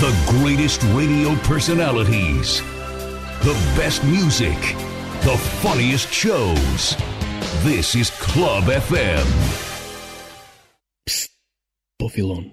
The greatest radio personalities, the best music, the funniest shows. This is Club FM. Psst, Buffilon.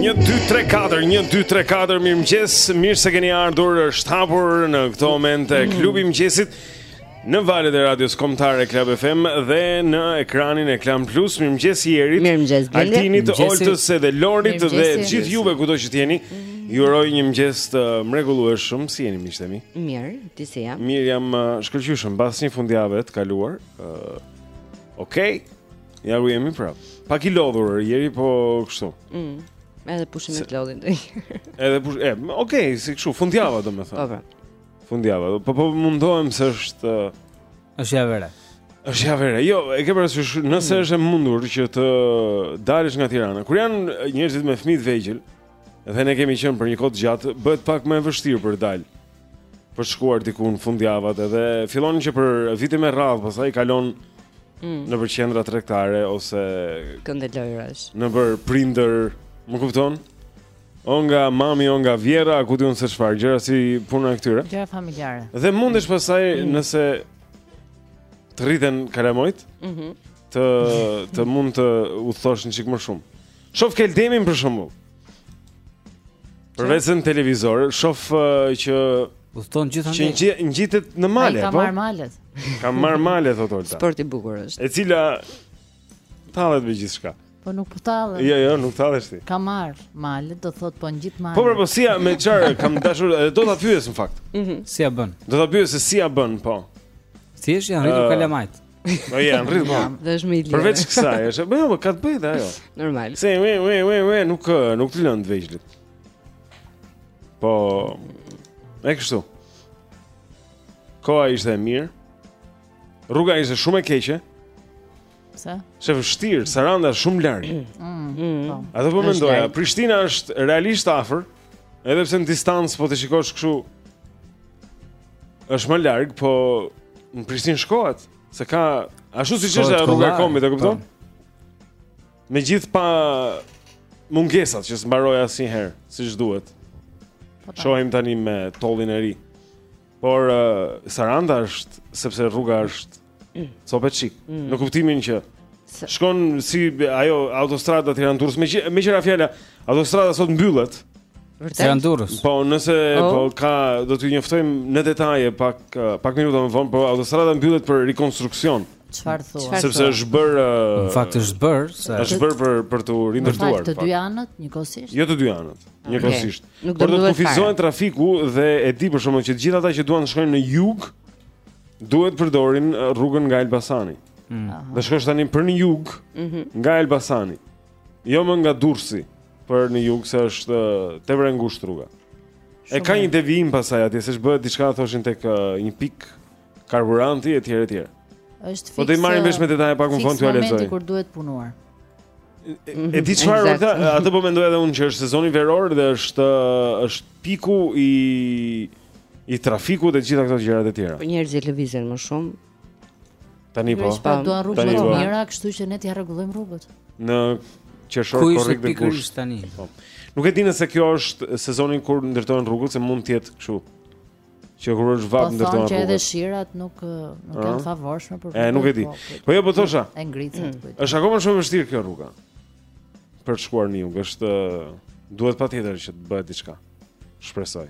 Një, dy, tre, katër, një, dy, tre, katër, mirëmëngjes, mirë se keni ardhur, është hapur në këto momente mm. klubi i mëngjesit në valët e radios kombëtare Klab FM dhe në ekranin e Klan Plus Mirëmëngjes Jerit, mirëmëngjes Blendi Altinit, Oltës edhe Lorit dhe gjithë juve kudo që të jeni mm. Ju uroj një mëngjes të mrekullueshëm, si jeni miqtë e mi? Mirë, ti si jam Mirë jam uh, shkëlqyeshëm, pas një fundjave të kaluar uh, Okej okay. Ja ku jemi prap. Pak i lodhur Jeri, po kështu. Mm. Edhe pushimet lodhin ndonjëherë. Edhe push, e, okay, si kështu, fundjava domethënë. Po po. Fundjava. Po po mundohem se është është ja vera. Është ja vera. Jo, e ke parasysh, nëse mm. është e mundur që të dalësh nga Tirana. Kur janë njerëzit me fëmijë të vegjël, dhe ne kemi qenë për një kohë të gjatë, bëhet pak më e vështirë për të dalë. për shkuar diku në fundjavat edhe fillon që për vite me radhë, pastaj kalon mm. nëpër qendra tregtare ose kënde lojrash. Nëpër prindër, më kupton? O nga mami, o nga vjehrra, ku di unë se çfarë, gjëra si puna e këtyre. Gjëra familjare. Dhe mundohesh pastaj mm. nëse të rriten kalamajtë, mm -hmm. të të mund të udhëtosh një çik më shumë. Shof Keldemin për shembull. Përveç në televizor, shof uh, që udhëton gjithandej. Që ngjitet në male, po. Ka marrë malet. Ka marrë malet thotë Olta. Sport i bukur është. E cila tallet me gjithçka. Po nuk po tallem. Jo, jo, nuk tallesh ti. Ka marrë malet, do thotë po ngjit malet. Po pra, po si ja me çfarë kam dashur, edhe do ta pyes në fakt. Mhm. Si ja bën? Do ta pyes se si ja bën, po. Thjesht janë rritur uh, kalamajtë. Po ja, janë rritur, po. Dhe është më i lirë. Përveç kësaj, është, po jo, po ka të bëjë dhe ajo. Normal. Se, we, we, we, we, nuk, nuk të lënë të vegjlit. Po, e kështu. Koha ishte e mirë. Rruga ishte shumë e keqe. Pse? Se vështirë, Saranda shumë larg. Mm, mm. Po. Atë po mendoja, Prishtina është realisht afër. Edhe pse në distancë po ta shikosh kështu është më larg, po në Prishtinë shkohet, se ka ashtu siç është rruga e Kombit, e kupton? Po. Me gjithë po mungesat që s'mbaroi asnjëherë, siç duhet. Po, po. Shohim tani me tollin e ri. Por uh, Saranda është sepse rruga është Copë-çikë. Mm. Në kuptimin që shkon si ajo autostrada Tiranë Durrës meqë, meqë ra fjala autostrada sot mbyllet. Vërtet. Tiranë Durrës. Po, nëse oh. po ka do t'ju njoftojmë në detaje pak eh, pak minuta më vonë, po autostrada mbyllet për rikonstruksion. Çfarë thua? Sepse është bërë uh, në fakt është bërë se është bërë për për t'u rindërtuar. Për të dy anët njëkohësisht? Jo të dy anët, njëkohësisht. Okay. Por do të kufizohet trafiku dhe e di për shkakun që të gjithë ata që duan të shkojnë në jug Duhet të përdorin rrugën nga Elbasani. Mm. Dhe shkosh tani për në jug, mm -hmm. nga Elbasani. Jo më nga Durrësi, për në jug se është tepër e ngushtë rruga. Shumë e ka një devijim pasaj atje, se ç'bëhet diçka thoshin tek uh, një pikë karburanti etj etj. Është fikse. Po do i marrim vesh me detaje pak më vonë t'ua lexoj. Momenti kur duhet punuar. E di çfarë ata atë po mendoj edhe unë që është sezoni veror dhe është është piku i i trafikut dhe gjitha këto gjërat e tjera. Po njerëzit lëvizin më shumë. Tani po. Tani duan rrugë më të po. mira, kështu që ne t'i rregullojmë rrugët. Në qershor korrik dhe gusht tani. Po. Nuk e di nëse kjo është sezoni kur ndërtohen rrugët, se mund të jetë kështu. Që kur është vapë ndërtohen rrugët. Po edhe shirat nuk nuk janë të favorshme për. E nuk e di. Po jo po thosha. E ngritë atë. Mm. Është akoma shumë e vështirë kjo rruga. Për të shkuar në jug, është duhet patjetër që të bëhet diçka. Shpresoj.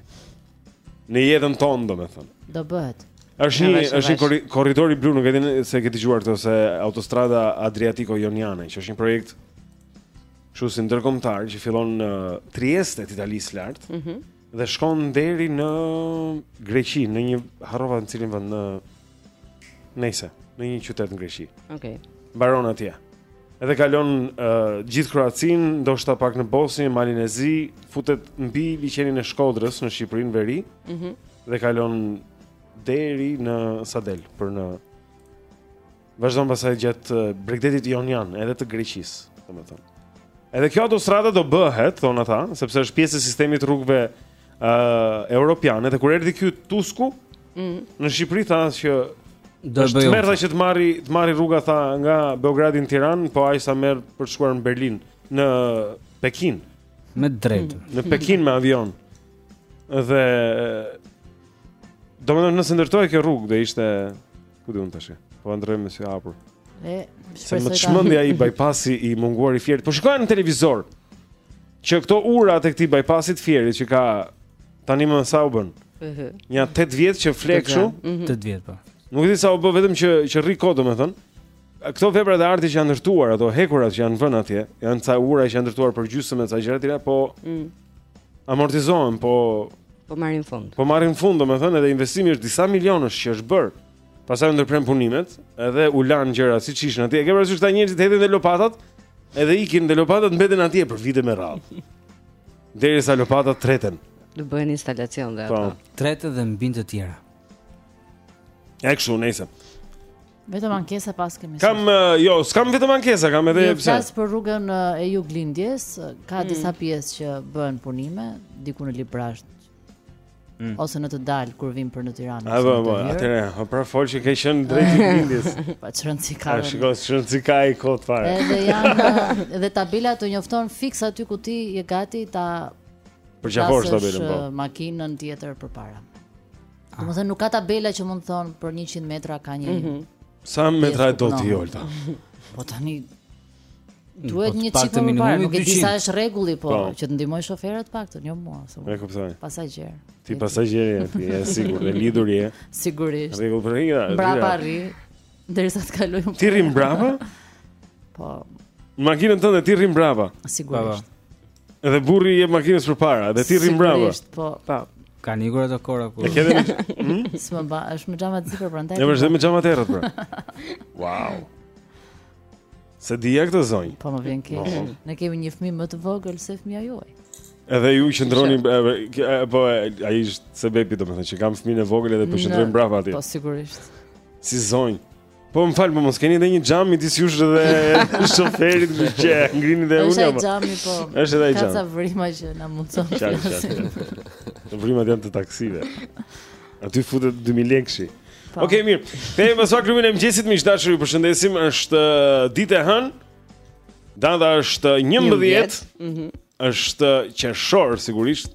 Në jetën tonë, domethënë. Do bëhet. Është një është një korridori blu, nuk e di nëse e ke dëgjuar këtë se autostrada Adriatiko-Joniane, që është një projekt kështu si ndërkombëtar që fillon në Trieste të Italisë lart. Mhm. Mm dhe shkon deri në Greqi, në një harrova në cilin vend në Nejse në një qytet në Greqi. Okej. Mbaron atje. Edhe kalon uh, gjithë Kroacinë, ndoshta pak në Bosnjë, Malin e Zi, futet mbi liqenin e Shkodrës në Shqipëri në veri. Mhm. Mm dhe kalon deri në sa del për në vazhdon pasaj gjatë uh, bregdetit jonian edhe të Greqisë, domethënë. Edhe kjo autostrada do bëhet, thonë ata, sepse është pjesë e sistemit të rrugëve ë uh, europiane dhe kur erdhi ky Tusku mm. në Shqipëri tha që do të bëjë. Merr tha që të marrë të marrë rruga tha nga Beogradi në Tiranë, po aq sa merr për të shkuar në Berlin, në Pekin. Me drejt. Mm. Në Pekin me avion. Dhe domethënë nëse ndërtohej kjo rrugë do ishte Ku diun tash? Po ëndërrojmë me sy hapur. E, se më çmendi ai bypassi i munguar i Fierit. Po shikoja në televizor. Që këto ura të këtij bypassi të Fierit që ka tani më sa u bënë. Ëh. Një 8 vjet që fle kështu, 8 mhm. vjet po. Nuk e di sa u bë vetëm që që rri kot domethën. Këto vepra të artit që janë ndërtuar, ato hekurat që janë vënë atje, janë ca ura që janë ndërtuar për gjysmë e ca gjëra të tjera, po mm. amortizohen, po po marrin fund. Po marrin fund, domethënë edhe investimi i disa milionëve që është bërë. Pastaj u ndërprenë punimet, edhe u lanë gjërat siç ishin atje. Ke parasysh këta njerëzit hedhin dhe lopatat, edhe ikin dhe lopatat mbeten atje për vite me radhë. Derisa lopatat treten. Do bëhen instalacion dhe po. ato. Treten dhe mbijnë të tjera. E kështu, nejse. Vetëm ankesa paskemi. Kam uh, jo, s'kam vetëm ankesa, kam edhe pse. Flas për rrugën uh, e Juglindjes, ka mm. disa pjesë që bëhen punime diku në Librazh. Mm. Ose në të dalë kur vim për në Tiranë. A po, po, atëherë, po pra fol që ke qenë drejt Juglindjes. Po ç'rëndësi ka. Tashi ç'rëndësi ka, kot fare. Edhe janë edhe tabela të njofton fiks aty ku ti je gati ta Për çfarë është tabela po? Makinën tjetër përpara. Domethënë nuk ka tabela që mund të thonë për 100 metra ka një. Mm -hmm. Sa metra do ti Olta? Po tani duhet po një çik më parë, nuk e di sa është rregulli, po, po. që të ndihmojë shoferët të paktën jo mua, thua. E kuptoj. Pasagjer. Ti pasagjer je, ti je e sigurt, e lidhur je. Sigurisht. Rregull për hira. Brapa rri, derisa të kaloj unë. Ti rri mbrapa? Po. Në makinën tënde ti rri mbrapa. Sigurisht. Edhe burri i jep makinës përpara, edhe ti rri mbrapa. Sigurisht, po. Po. Kanë ikur ato kohëra kur. E ke dhe hmm? S'më ba, është me xhama të zinj prandaj. Ne vazhdojmë me xhama të errët pra. Wow. S'e dija këtë zonjë. Po më vjen keq. Po. Ne kemi një fëmijë më të vogël se fëmia juaj. Edhe ju qëndroni po ai është se bebi domethënë që kam fëmijën e vogël edhe po qëndrojmë brapa atje. Po sigurisht. Si zonjë. Po më fal, po mos keni dhe një xham midis jush dhe shoferit që e ngrini dhe unë jam. Është edhe xhami, po. Është edhe xhami. Ka ca vrima që na mundëson të flasim. Vrimat janë të taksive. Aty futet 2000 lekëshi. Po. Okej, mirë. Mirë se erdhët në klubin e mëngjesit miq të dashur, ju përshëndesim. Është uh, ditë e hënë. Data është 11. Uh, mhm. Është qershor sigurisht.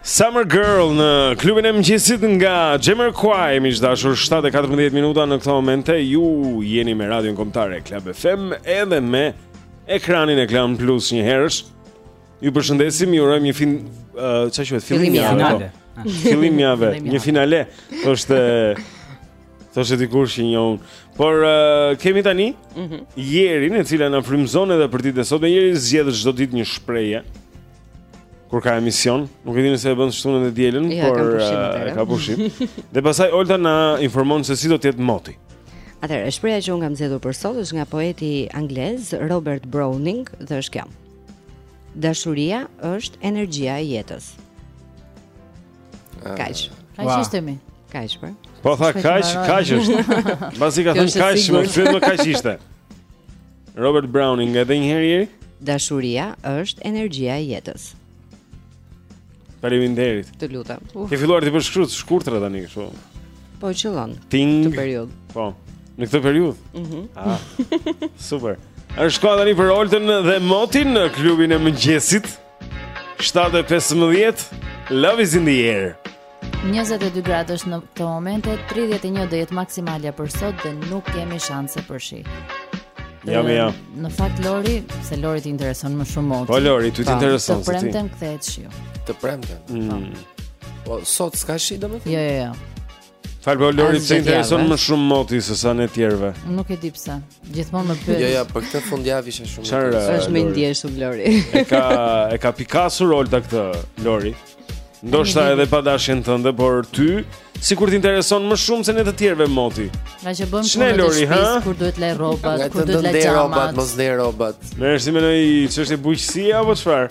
Summer Girl në klubin e mëngjesit nga Jamiroquai, miq të dashur, 7:14 minuta në këto momente ju jeni me Radion Kombëtare Club FM edhe me ekranin e Klan Plus njëherësh. Ju përshëndesim, ju urojmë një fin uh, çfarë quhet fillim jave finale. Fillim jave, një finale. Siç thoshte dikush që njoh unë. Por uh, kemi tani mm -hmm. Jerin e cila na frymëzon edhe për ditën e sotme. Jeri zgjedh çdo ditë një shprehje. kur ka emision, nuk e di nëse e bën të shtunën e të dielën, ja, por eh, ka pushim. dhe pastaj Olta na informon se si do të jetë moti. Atëherë, shprehja që unë kam zgjedhur për sot është nga poeti anglez Robert Browning dhe është kjo. Dashuria është energjia e jetës. Ah. Kaq. Kaq wow. ishte mi. Kaq po. Po tha kaq, kaq është. Mbasi ka thënë kaq, domethënë kaq ishte. Robert Browning edhe një herë Jeri. Dashuria është energjia e jetës. Faleminderit. Të lutem. Uh. Ke filluar të bësh kështu të shkurtra tani kështu. Po qëllon. Ting. Në këtë periudhë. Po. Në këtë periudhë. Mhm. Mm ah. Super. Është koha tani për Oltën dhe motin në klubin e mëngjesit. 7.15 Love is in the air 22 gradë është në këtë moment 31 do jetë maksimalja për sot Dhe nuk kemi shanse për shi Ja, ja. Në fakt Lori, se Lori të intereson më shumë moti. Po Lori, ty të intereson se ti. Të premten kthehet shiu. Të premten. Mm. Po sot s'ka shi domethënë? Jo, jo, jo. Fal po Lori, të intereson më shumë moti sesa ne të tjerëve. Nuk e di pse. Gjithmonë më pyet. Jo, jo, për këtë fundjavë isha shumë. Çfarë është më ndjeshtë Lori? E ka e ka pikasur Olta këtë Lori. Ndoshta edhe pa dashjen tënde, por ty sikur të intereson më shumë se ne të tjerëve moti. Ngaqë bëjmë punët e shtëpisë kur duhet laj rrobat, kur duhet laj xhamat. Mos laj rrobat. Merresh me ndonjë çështje bujqësi apo çfarë?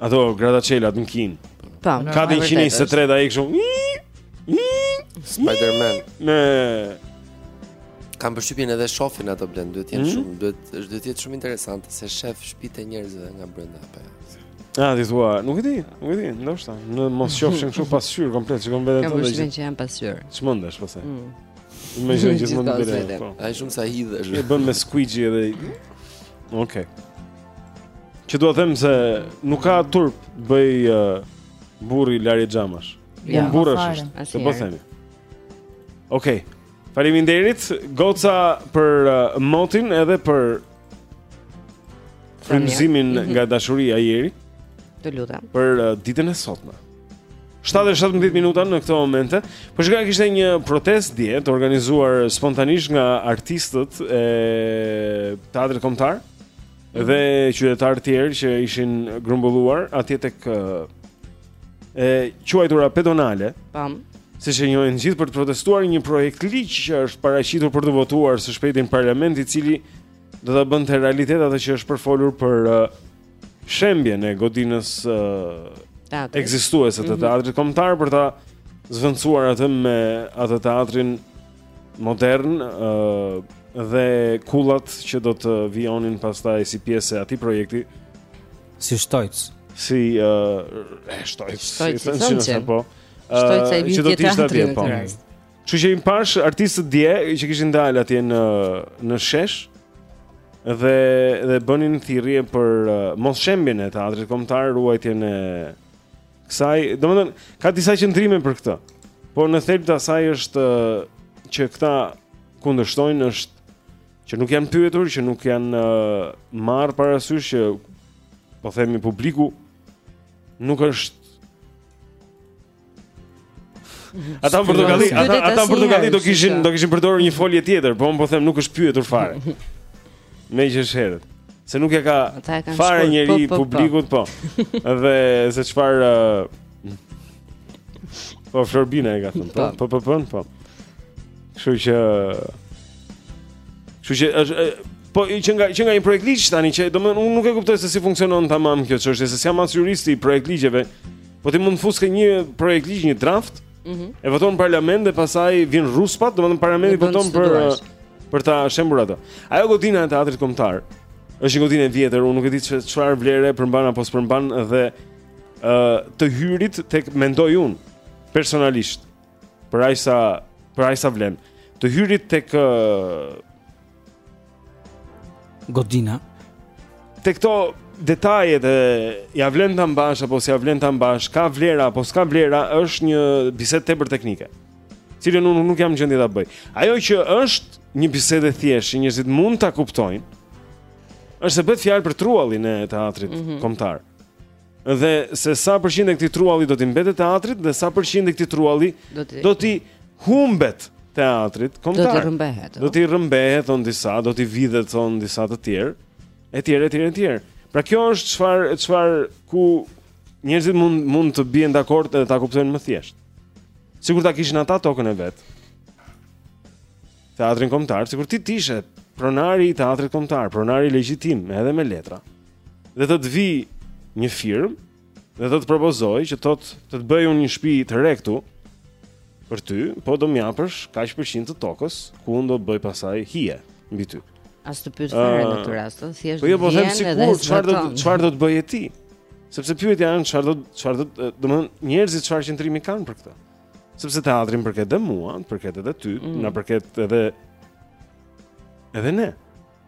Ato gradaçelat në Kinë. Po. Ka din Kini se treta ai kështu. Spider-Man. Me Kam përshtypjen edhe shofin ato Blend, duhet të jenë mhm. shumë, duhet është duhet të jetë shumë interesante se shef shpitë e njerëzve nga brenda apo jo. Ah, ti thua, nuk e di, nuk e di, ndoshta, në mos qofshin kështu pasqyrë komplet, sikur vetëm ato. Kam përshtypjen që janë pasqyrë. Ç'mendesh pastaj? Mm. Më jeni gjithmonë të bëni. Po. Ai shumë sa hidhesh. E bën me squeegee edhe. Okej. Okay. Që dua të them se nuk ka turp bëj uh, burri larje xhamash. Ja, Unë burrash fare. është. Asnjëherë. Të po themi. Okej. Faleminderit goca për uh, motin edhe për frymëzimin Mhm. nga dashuria Jeri Të lutem. për uh, ditën e sotme. 7:17 minuta në këto momente. Po ç'ka, kishte një protestë dje të organizuar spontanisht nga artistët e Teatrit Kombëtar. Dhe qytetarë të tjerë që ishin grumbulluar atje tek e quajtura pedonale. Pam. Siç e njohin të gjithë për të protestuar një projektligj që është paraqitur për t'u votuar së shpejti në parlament i cili do ta bënte realitet atë që është përfolur për uh, shembjen e godinës uh, ekzistuese të mhm. teatrit kombëtar për ta zëvendësuar atë me atë teatrin modern ë uh, dhe kullat që do të vijonin pastaj si pjesë e atij projekti si shtojcë si ë uh, shtojcë si thënë se po shtojcë ai që do të ishte atje po Kështu që i pashë artistët dje që kishin dalë atje në në shesh dhe dhe bënin thirrje për uh, mosshembjen e teatrit kombëtar, ruajtjen e Kësaj, domethënë, ka disa qëndrime për këtë. Por në thelb të asaj është që këta kundërshtojnë është që nuk janë pyetur, që nuk janë uh, marrë parasysh që po themi publiku nuk është Ata në Portugali, ata ata në Portugali do kishin do kishin përdorur një folje tjetër, po un po them nuk është pyetur fare. Me që është herët. Se nuk e ka fare njëri po, po, po. publikut, po. Dhe se çfar uh, Po Florbina e ka thënë, po, po, po, po, po. Kështu që Kështu që është po që nga që nga një projektligj tani që domethënë unë nuk e kuptoj se si funksionon tamam kjo çështje, se s'jam as juristi i projektligjeve. Po ti mund të fusësh një projektligj, një draft, mm -hmm. e voton në parlament dhe pastaj vijnë ruspat, domethënë parlamenti voton për për ta shembur atë. Ajo godina e teatrit kombëtar është një godinë e vjetër, unë nuk e di çfarë vlere përmban apo s'përmban dhe ë uh, të hyrit tek mendoj unë personalisht. Për aq sa për aq sa vlen. Të hyrit tek Godina. Tek to detajet e ia vlen ta mbash apo s'ia vlen ta mbash, ka vlera apo s'ka vlera, është një bisedë tepër teknike. Cilën unë nuk jam gjendje ta bëj. Ajo që është një bisedë e thjeshtë që njerëzit mund ta kuptojnë, është se bëhet fjalë për truallin e teatrit mm -hmm. kombëtar. Dhe se sa përqind e këtij trualli do t'i mbetet teatrit dhe sa përqind e këtij trualli do t'i humbet teatrit kombëtar. Do t'i rrëmbehet. Do t'i rrëmbehet thonë disa, do t'i vidhet thonë disa të tjerë, etj, etj, etj. Pra kjo është çfarë çfarë ku njerëzit mund mund të bien dakord dhe ta kuptojnë më thjesht. Sikur ta kishin ata tokën e vet. Teatrin Kombëtar, sikur ti të ishe pronari i Teatrit Kombëtar, pronari legjitim edhe me letra. Dhe do të vijë një firmë dhe do të propozojë që të të, të, të bëj unë një shtëpi të re këtu për ty, po do më japësh kaq përqind të tokës ku unë do të bëj pastaj hije mbi ty. As të pyet fare në këtë rast, thjesht. Po jo, po them sikur çfarë do çfarë do të bëje ti? Sepse pyetja është çfarë do çfarë do, domethënë njerëzit çfarë qëndrimi kanë për këtë. Sepse teatri më përket edhe mua, të përket edhe ty, mm. na përket edhe edhe ne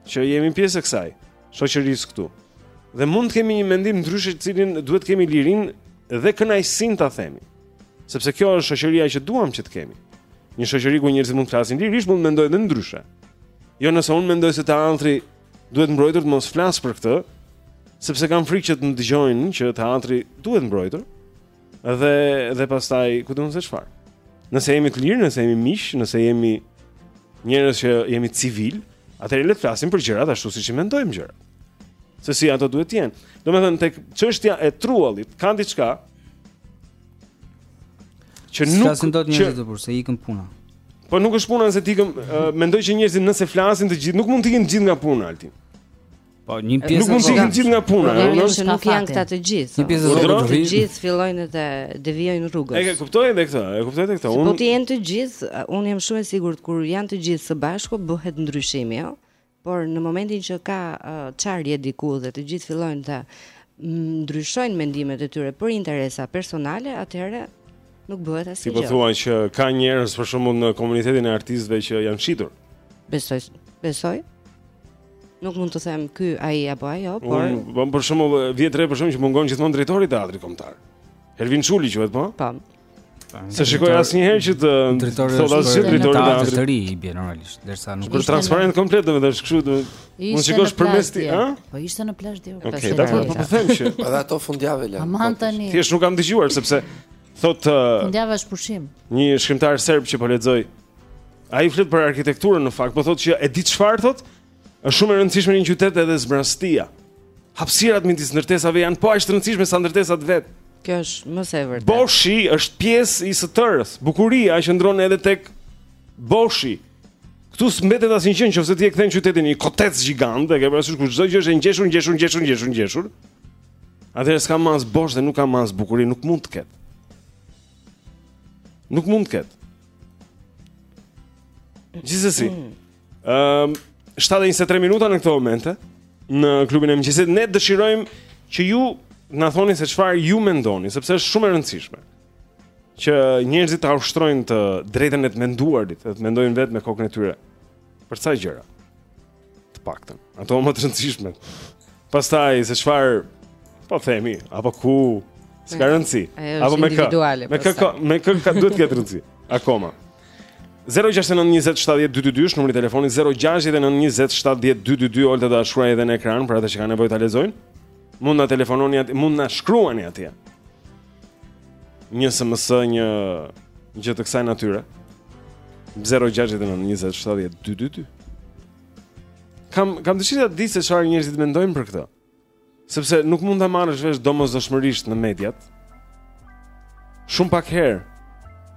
që jemi pjesë e kësaj shoqërisë këtu. Dhe mund të kemi një mendim ndryshe të cilin duhet të kemi lirinë dhe kënaqësinë ta themi. Sepse kjo është shoqëria që duam që të kemi. Një shoqëri ku njerëzit mund të flasin lirisht, mund të mendojnë edhe ndryshe. Jo nëse unë mendoj se teatri duhet mbrojtur të mos flas për këtë, sepse kam frikë që të më dëgjojnë që teatri duhet mbrojtur, Dhe dhe pastaj ku do të thoshe çfarë? Nëse jemi të lirë, nëse jemi miq, nëse jemi njerëz që jemi civilë, atëherë le të flasim për gjërat ashtu siç i mendojmë gjërat. Se si ato duhet të jenë. Domethënë tek çështja e truallit ka diçka që nuk ka sendot njerëz që... të burrë, se ikën puna. Po nuk është puna se ti ikëm, uh, mendoj që njerëzit nëse flasin të gjithë, nuk mund të ikin të gjithë nga puna Altin. Po, një pjesë nuk mund të ikin gjithë nga puna, ëh, nuk është nuk janë këta të gjithë. Një pjesë do të gjithë fillojnë të devijojnë rrugës. E ke kuptuar edhe këtë? E kuptoj edhe këtë? Unë po të jenë të gjithë, unë jam shumë e sigurt kur janë të gjithë së bashku bëhet ndryshimi, jo? Por në momentin që ka çarje uh, diku dhe të gjithë fillojnë të ndryshojnë mendimet e tyre për interesa personale, atëherë nuk bëhet asgjë. Si po thua që ka njerëz për shembull në komunitetin e artistëve që janë shitur? Besoj, besoj. Nuk mund të them ky ai apo ajo, por Unë, po, për shembull, vë re për shembull që mungon gjithmonë drejtori i teatrit kombëtar. Hervin Çuli quhet po? Po. S'e shikoj asnjëherë që të thotë asgjë drejtori i teatrit të ri i bie normalisht, derisa nuk është transparent komplet domethënë është kështu domethënë. Mund shikosh përmes tij, ha? Po ishte në plazh dje. Okej, dakor, po, po them që edhe ato fundjavë la. Aman tani. Thjesht nuk kam dëgjuar sepse thotë fundjava është pushim. Një shkrimtar serb që po lexoj Ai flet për arkitekturën në fakt, po thotë që e di çfarë thotë, është shumë e rëndësishme në një qytet edhe zbrastia. Hapësirat midis ndërtesave janë po aq të rëndësishme sa ndërtesat vetë. Kjo është më se vërtet. Boshi është pjesë e së tërës. Bukuria qëndron edhe tek Boshi. Ktu s'mbetet asnjë gjë nëse ti e kthen qytetin në kotec gjigant, e ke parasysh ku çdo gjë është e ngjeshur, ngjeshur, ngjeshur, ngjeshur, ngjeshur. Atëherë s'ka më as bosh dhe nuk ka më as bukuri, nuk mund të ketë. Nuk mund të ketë. Gjithsesi. Ëm mm. um, 7:23 minuta në këtë moment në klubin e mëngjesit ne dëshirojmë që ju na thoni se çfarë ju mendoni, sepse është shumë e rëndësishme që njerëzit ta ushtrojnë të drejtën e të menduarit, të mendojnë vetë me kokën e tyre për ca gjëra. Të paktën, ato më të rëndësishme. Pastaj se çfarë po themi, apo ku s'ka rëndësi. Apo me kë? Me kë ka, me kë ka duhet të ketë rëndësi akoma. 0692070222 numri i telefonit 0692070222 Olta do ta shkruaj edhe në ekran për ata që kanë nevojë ta lexojnë. Mund na telefononi atje, mund na shkruani atje. një SMS një gjë të kësaj natyre. 0692070222. Kam kam dëshirë ta di se çfarë njerëzit mendojnë për këtë. Sepse nuk mund ta marrësh vesh domosdoshmërisht në mediat. Shumë pak herë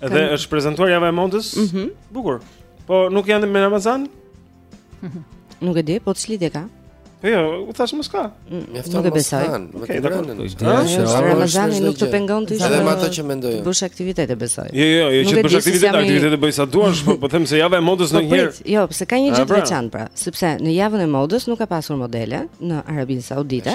Edhe është prezantuar java e modës? Mhm. Mm Bukur. Po nuk janë me Ramazan? nuk e di, po ç'lidhje ka. Po jo, u thash mos ka. Mm, Mjafton nuk e besoj. Okej, dakor. Ramazani nuk të pengon ti. Edhe ato që mendoj. Bësh aktivitete besoj. Jo, jo, jo, që bësh aktivitete, aktivitete bëj sa duash, po po them se java e modës po ndonjëherë. Jo, se ka një gjë të veçantë pra, sepse në javën e modës nuk ka pasur modele në Arabinë Saudite,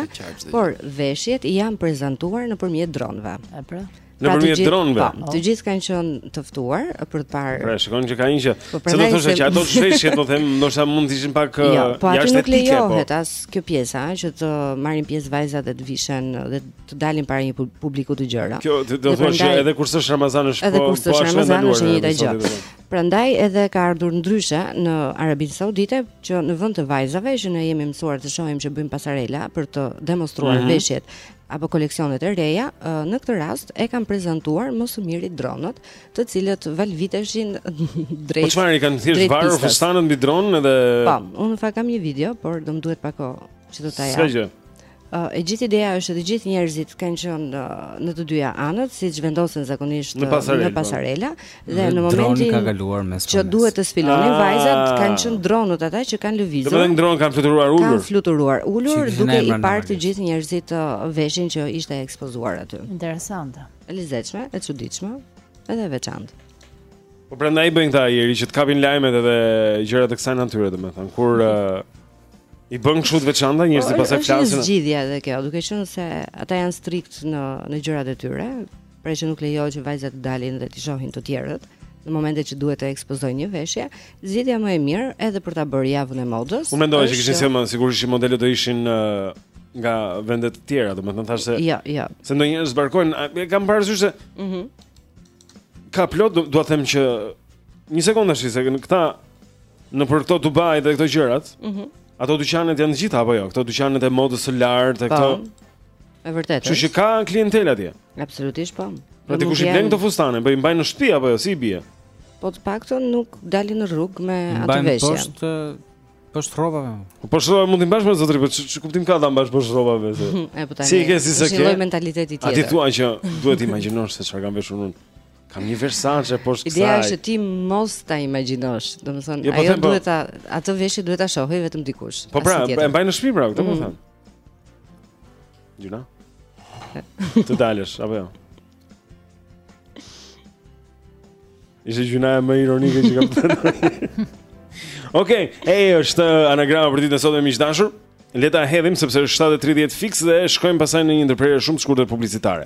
por veshjet janë prezantuar nëpërmjet dronëve. Pra. Nëpërmjet pra dronëve. Po, të gjithë kanë qenë të ftuar për të parë. Pra, shikoni që ka një që. Po, se do të thoshë që ato zhveshje do të them, ndoshta mund të ishin pak jo, uh, po, jashtë etike. Jo, po atë nuk lejohet as kjo pjesa, që të marrin pjesë vajzat dhe të vishen dhe të dalin para një publiku të gjerë. Kjo do të thoshë që edhe kur s'është Ramazan është po po është Ramazan është njëjta gjë. Prandaj edhe ka ardhur ndryshe në Arabinë Saudite që në vend të vajzave që ne jemi mësuar të shohim që bëjnë pasarela për të demonstruar mhm. veshjet apo koleksionet e reja, në këtë rast e kanë prezantuar më së miri dronët, të cilët valviteshin drejt. Po çfarë kanë thjesht varur fustanët mbi dronë edhe Po, unë në fakt kam një video, por do më duhet pak kohë që do ta jap. Sa gjë. Uh, e gjithë ideja është se të gjithë njerëzit kanë qenë uh, në të dyja anët, siç vendosen zakonisht në pasarela, në pasarela Dhe në momentin ka kaluar mes që duhet të sfilonin ah. vajzat, kanë qenë dronët ata që kanë lëvizur. Domethënë dronët kanë fluturuar ulur. Kanë fluturuar ulur duke i parë të gjithë njerëzit të uh, veshjen që ishte ekspozuar aty. Interesante. E lezetshme, e çuditshme, edhe e veçantë. Po prandaj bëjnë këta Eri që të kapin lajmet edhe gjëra të kësaj natyre, domethënë kur uh, i bën kështu të veçanta njerëzit po, pastaj flasin. Është zgjidhja edhe kjo, duke qenë se ata janë strikt në në gjërat e tyre, pra që nuk lejohet që vajzat të dalin dhe t'i shohin të tjerët në momentet që duhet të ekspozojnë një veshje, zgjidhja më e mirë edhe për ta bërë javën e modës. Unë mendoj se kishin sjellë sigurisht që modelet do ishin nga vende të tjera, domethënë thashë se Jo, jo. Se ndonjëherë zbarkojnë, e kam parasysh se Mhm. Mm ka plot, dua të them që një sekondë tash se këta nëpër këto Dubai dhe këto gjërat. Mhm. Mm ato dyqanet janë të gjitha apo jo? Këto dyqanet e modës së lartë, këto. Po. E vërtetë. Kështu që ka klientelë atje. Absolutisht po. Po ti kush i blen këto fustane, po i mbajnë në shtëpi apo jo si i bie? Po të paktën nuk dalin në rrugë me atë veshje. Mbajnë poshtë poshtë rrobave. Po poshtë rrobave mund të mbash me zotëri, po ç'kuptim ka ta mbash poshtë rrobave se. E po tani. Si ke si se ke? Është mentalitet tjetër. A ti thua që duhet të imagjinosh se çfarë kanë veshur unë. Kam një Versace poshtë kësaj. Ideja është ti mos ta imagjinosh, domethënë jo, po ajo po- duhet ta atë veshje duhet ta shohë vetëm dikush. Po pra, e mbaj në shtëpi pra, këtë po mm. them. Gjuna? Të dalësh, apo jo? Ishte gjuna e më ironike që kam të dalë Okej, është anagrama për ditën e sotme miq të dashur. Le ta hedhim sepse është 7.30 fiks dhe shkojmë pasaj në një ndërprerje shumë të shkurtër publicitare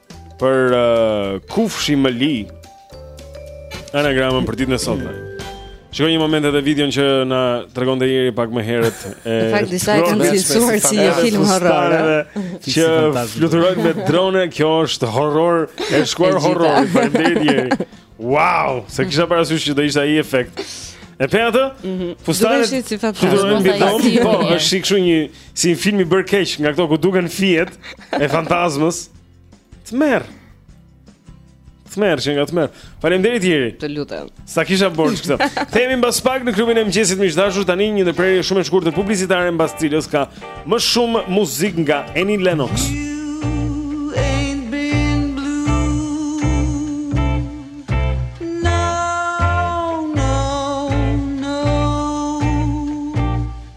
Për, uh, kush fshihet mbi anagramën për ditën e sotme. Shikojmë një moment edhe videon që na tregonte Eri pak më herët e Në fakt disa e kanë cilësuar si një film horror. Që fluturojnë me drone, kjo është horror, e shkuar horror. Faleminderit Eri. Wow, s'e kisha parasysh që do ishte ai efekt. E pe atë? Mhm. Fustanet. Do të ishte si fat. Po, është kështu një Si një film i bërë keq nga këto ku duken fijet e fantazmës. Tmerr. Tmerr që ka tmerr. Faleminderit Jeri. Të lutem. S'ta kisha borxh këtë. Kthehemi mbas pak në klubin e mëngjesit miq të dashur tani një ndërprerje shumë e shkurtër publicitare mbas së cilës ka më shumë muzikë nga Annie Lennox.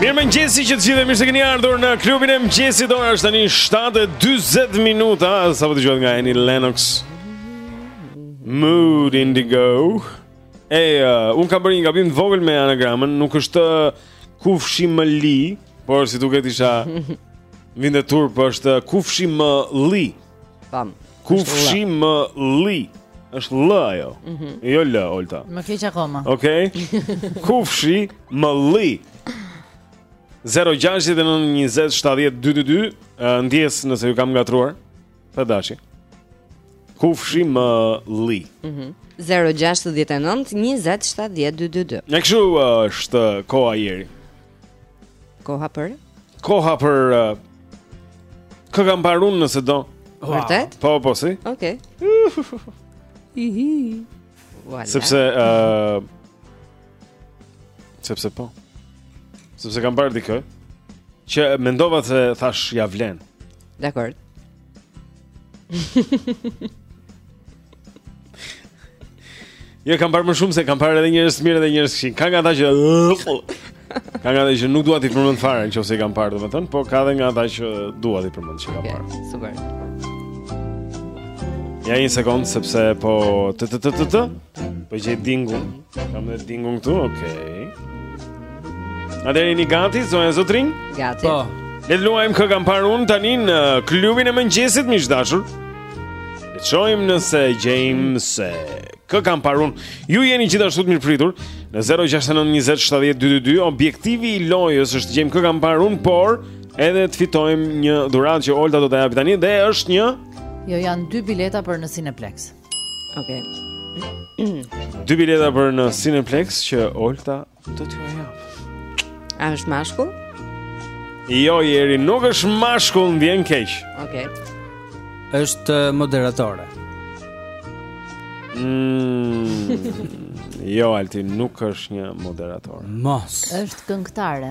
Mirë mëngjesi që të gjithë mirë se keni ardhur në klubin e mëngjesit. Ora është tani 7:40 minuta. Sapo dëgjuat nga Annie Lennox, Mood Indigo. Ej, uh, unë kam bërë një gabim të vogël me anagramën, nuk është kufshi më li, por si duket t'i vinte turp është kufshi më lli. Tam. Kufshi më lli. Është Ll ajo. Mm -hmm. Jo L, Olta. Më keq akoma. Okej. Okay. kufshi më lli. 069 20 70 222 ndjesë nëse ju kam ngatruar. Tha Dashi. Kufshi më lli. Mhm. 069 20 70 222. E kshu është koha Jeri. Koha për? Koha për uh, kë kam par un nëse do. Vërtet? Po, po si? Okej. Ihi. Voilà. Sepse ë uh, Sepse po. Sepse kam parë dikë, që mendova se thash ia vlen. Dakord. Jo kam parë më shumë se kam parë edhe njerëz të mirë dhe njerëz të këqij. Ka nga ata që Ka nga ata që nuk dua t'i përmend fare qoftëse i kam parë domethën, po ka edhe nga ata që dua t'i përmend që kam parë. Super. Ja një sekond sepse po të të të të të po gjej xhingllin. Kam dhe xhingllin këtu, okej okay. A jeni gati, zonja e zotrinj? Gati Po Le të luajmë kë kam parë unë tani në klubin e mëngjesit miq të dashur E shohim nëse gjejmë se kë kam parë unë Ju jeni gjithashtu të mirëpritur Në 069-2070222 Objektivi i lojës është të gjejmë kë kam parë unë Por edhe të fitojmë një dhuratë që Olta do ta japi tani Dhe është një Jo janë dy bileta për në Cineplex Okej. Okay. Dy bileta për në Cineplex që Olta do t'ju japë. A është mashkull? Jo, Jeri, nuk është mashkull, më vjen keq. Okej. Okay. Është uh, moderatore. Mm, jo, Alti, nuk është një moderatore. Mos. Është këngëtare.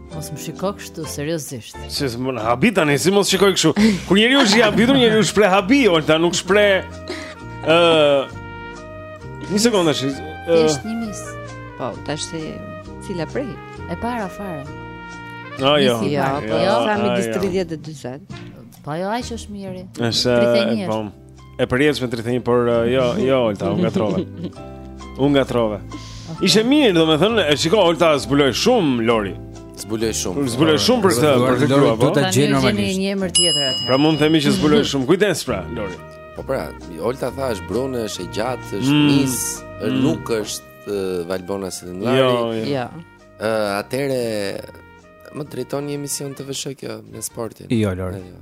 Mos më shiko kështu seriozisht. Si më habit tani, si mos shikoj kështu. Kur njeriu është i habitur, njeriu shpreh habi, Olta nuk shpreh ë uh, Një sekondë tash. Është një mis. Po, tash se cila prej? E para fare. Jo, jo. Jo, po jo, midis 30 e 40. Po jo, aq është mirë. Është 31, po. E përjetshme 31, por uh, jo, jo Olta, u ngatërrova. U ngatërrova. Okay. Ishte mirë, domethënë, e shikon Olta zbuloi shumë Lori. Zbuloi shumë. Zbuloi shumë për këtë, për këtë grua, po. Do ta gjej normalisht. Një emër tjetër atë. Pra mund të themi që zbuloi shumë. Kujdes pra, Lori. Po pra, Olta tha është brune, është e gjatë, është mm. mis, mm. nuk është uh, Valbona Selimllari. Jo, jo. Ja. Jo. Ë, uh, atëherë më drejton një emision të vëshë kjo në sportin. Jo, Lori. Jo.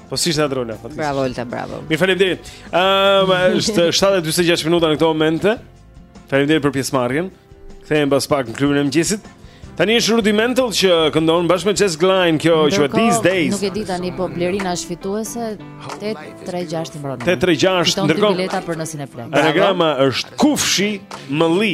Po si ishte Adrola? Po bravo Olta, bravo. Mirë faleminderit. Ëm um, është 7:46 minuta në këtë moment. Faleminderit për pjesëmarrjen. Kthehemi pas pak në klubin e mëngjesit. Tani është Rudimental që këndon bashkë me Jess Glynne, kjo që është These Days. Nuk e di tani po Blerina është fituese 836 mbron. 836 ndërkohë. Bileta për nosin e fletë. Anagrama është Kufshi Mëlli.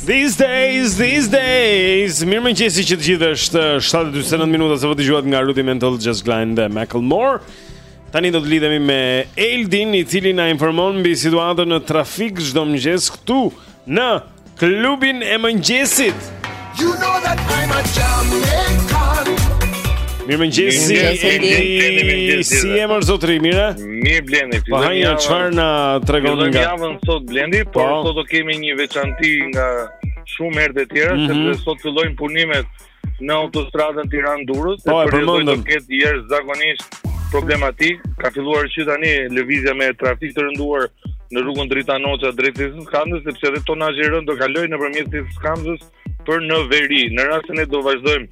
These days, these days Mirëmëngjesi që të gjithë është 7.49 minuta Sapo dëgjuat nga Rudimental Jess Glynne dhe Macklemore Tani do të lidhemi me Eldin I cili na informon mbi situatën në trafik Çdo mëngjes këtu Në klubin e mëngjesit You know that I'm a Jamaican Mirëmëngjesi Eldi Si jemi zotëri, mirë? Mirë Blendi, po, fillojmë javën. Po çfarë na tregon nga? Fillojmë javën sot Blendi, po. por sot do kemi një veçanti nga shumë herë të tjera, mm -hmm. sepse sot fillojnë punimet në autostradën Tiranë-Durrës, po, e përmendëm. Do ketë jashtëzakonisht problematik, ka filluar që tani lëvizja me trafik të rënduar në rrugën Dritan Hoxha drejt Kamzës, sepse edhe tonazhi i rëndë do kalojë nëpërmjet Kamzës për në veri. Në rastin e do vazhdojmë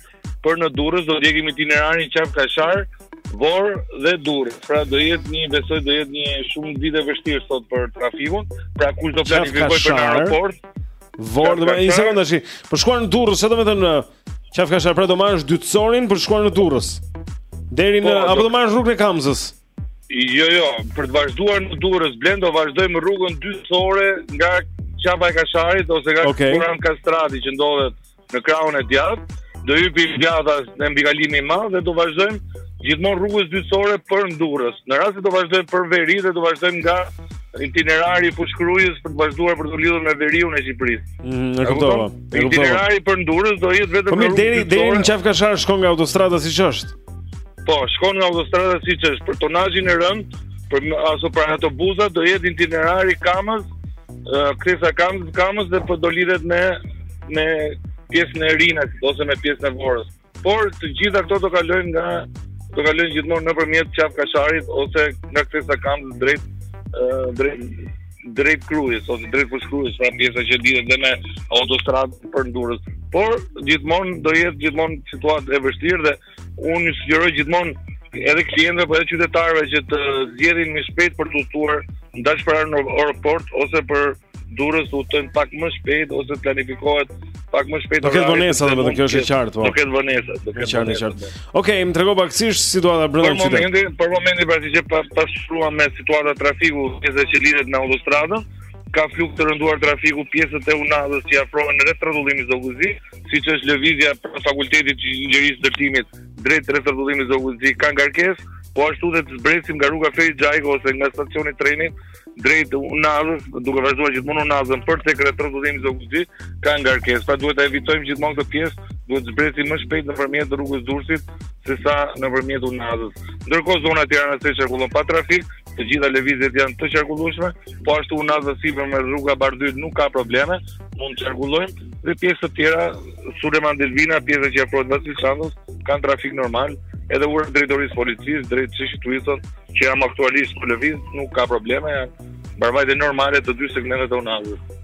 për në Durrës do të ndjekim itinerarin Qafë Kashar, Vorë dhe Durrës. Pra do jetë një besoj do jetë një shumë ditë e vështirë sot për trafikun. Pra kush do planifikojë për në aeroport? Vorë do të thotë një sekondë tash. Për shkuar në Durrës, çfarë do të thotë? Qafë Kashar pra do marrësh dytësoren për shkuar në Durrës. Deri në po, apo do marrësh rrugën e Kamzës? Jo, jo, për të vazhduar në Durrës, Blend do vazhdojmë rrugën dytësore nga Qafa e Kasharit ose nga okay. Kuran Kastrati që ndodhet në krahun e djathtë, do hypi gjatë mbikalimit të madh dhe do vazhdojmë gjithmonë rrugës dytësore për Durrës. Në rast se do vazhdojmë për veri dhe do vazhdojmë nga itinerari i Fushë-Krujës për të vazhduar për të lidhur me veriun e Shqipërisë. Mm, e kuptova. Itinerari për Durrës do jetë vetëm për rrugën. Po deri deri në Qafë Kashar shkon nga autostrada siç është. Po, shkon nga autostrada siç është për tonazhin e rëndë, për aso për autobusat do jetë itinerari Kamëz, Kthesa Kamëz, Kamëz dhe po do lidhet me me pjesën e Rinasit ose me pjesën e Vorës. Por të gjitha këto do kalojnë nga do kalojnë gjithmonë nëpërmjet Qafë Kasharit ose nga kthesa Kamëz drejt drejt drejt Krujës ose drejt Fushë-Krujës, pra pjesa që lidhet dhe me autostradë për Durrës. Por gjithmonë do jetë gjithmonë situatë e vështirë dhe Unë ju sugjeroj gjithmonë edhe klientëve apo edhe qytetarëve që të zgjedhin më shpejt për të udhëtuar ndaj për aeroport ose për Durrës udhëton pak më shpejt ose të planifikohet pak më shpejt. Do ketë vonesa do të thotë kjo është e qartë, po. Do ketë vonesa, do të thotë qartë, qartë. Okej, më trego pak si është situata brenda qytetit. Për momentin, për momentin pra që pas pas shkojmë me situata trafiku, pjesa që lidhet me autostradën, ka fluks të rënduar trafiku pjesët e Unazës që afrohen rrethrrotullimit Zogu i Zi, siç është lëvizja për fakultetit inxhinierisë ndërtimit drejt rrethrrotullimit Zogu i Zi ka ngarkesë, po ashtu dhe të zbresim nga rruga Ferit Xhajko ose nga stacioni i trenit drejt unazës, duke vazhduar gjithmonë unazën për tek rrethrrotullimi Zogu i Zi ka ngarkesë, pra duhet ta evitojmë gjithmonë këtë pjesë, duhet të zbresim më shpejt nëpërmjet rrugës Durrësit, sesa nëpërmjet unazës. Ndërkohë zona Tiranës qarkullon pa trafik, të gjitha lëvizjet janë të qarkullueshme, po ashtu unazës sipër me rruga Bardhyl nuk ka probleme, mund të qarkullojmë, Dhe pjesë të tjera, Sulejman Delvina, pjesë që afrohet Vasil Shantos, kanë trafik normal, edhe ura drejtorisë policisë, drejt Shqiponjës, që jam aktualisht për lëvizje, nuk ka probleme, janë paraqitet normale të dy segmentet e unazës.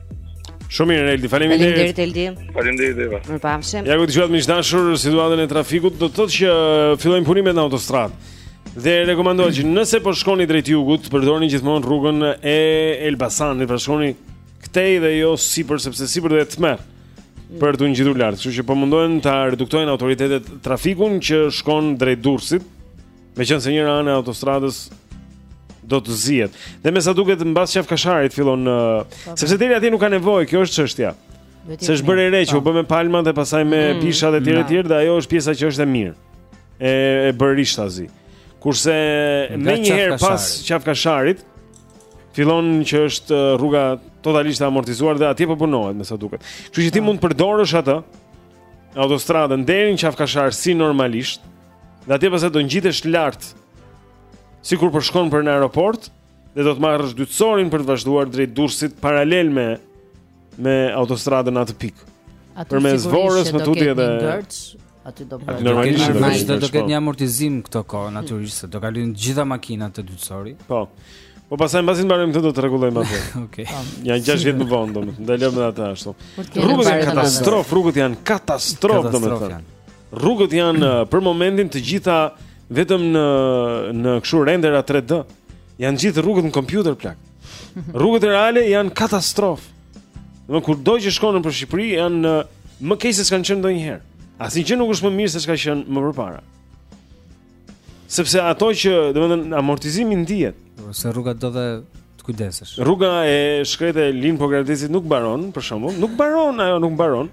Shumë mirë Eldi, faleminderit. Faleminderit Eldi. Faleminderit Eva. Më pafshim. Ja ku dëgjuat miq të dashur situatën e trafikut, do të thotë që uh, fillojnë punimet në autostradë. Dhe rekomandohet që nëse po shkoni drejt jugut, përdorni gjithmonë rrugën e Elbasanit, pra shkoni Këtej dhe jo sipër sepse sipër do jetë tmerr mm. për të ngjitur lart, kështu që po mundohen ta reduktojnë autoritetet trafikun që shkon drejt Durrësit, meqenëse njëra anë e autostradës do të zihet. Dhe me sa duket mbas Qafë Kasharit fillon uh, sepse deri atje nuk ka nevojë, kjo është çështja. Se është bërë e re që u bë me palma dhe pastaj me mm, pisha e të tjera e të tjera dhe ajo është pjesa që është e mirë E, e bërë rishtazi Kurse menjëherë pas Qafë Kasharit Fillon që është rruga totalisht e amortizuar dhe atje po punohet me sa duket. Kështu që ti po. mund të përdorësh atë autostradën deri në Qafë Kashar si normalisht. Dhe atje pastaj do ngjitesh lart sikur po shkon për në aeroport dhe do të marrësh dytësorin për të vazhduar drejt Durrësit paralel me me autostradën atë pikë. Përmes Vorës më tutje edhe Aty do bëhet. Normalisht do bëhet. Do të ketë një amortizim këto kohë natyrisht se do kalojnë të gjitha makinat te dytësori. Po. Po pastaj mbasi të mbarojmë këtë do të rregullojmë atë. Okej. Po. Ja 6 vjet më vonë domethënë, ndaj lëmë atë ashtu. Rrugët janë katastrofë, rrugët janë katastrofë domethënë. Rrugët janë për momentin të gjitha vetëm në në kështu rendera 3D. Janë gjithë rrugët në kompjuter plak. Rrugët reale janë katastrofë. Do kudo që shkon nëpër Shqipëri janë më keq se ç'kanë qenë ndonjëherë. Asnjë gjë nuk është më mirë se ç'ka qenë më përpara. Sepse ato që, domethënë, amortizimi ndihet. Po, se rruga do të të kujdesesh. Rruga e shkretë e Lin Pogradecit nuk mbaron, për shembull, nuk mbaron ajo, nuk mbaron.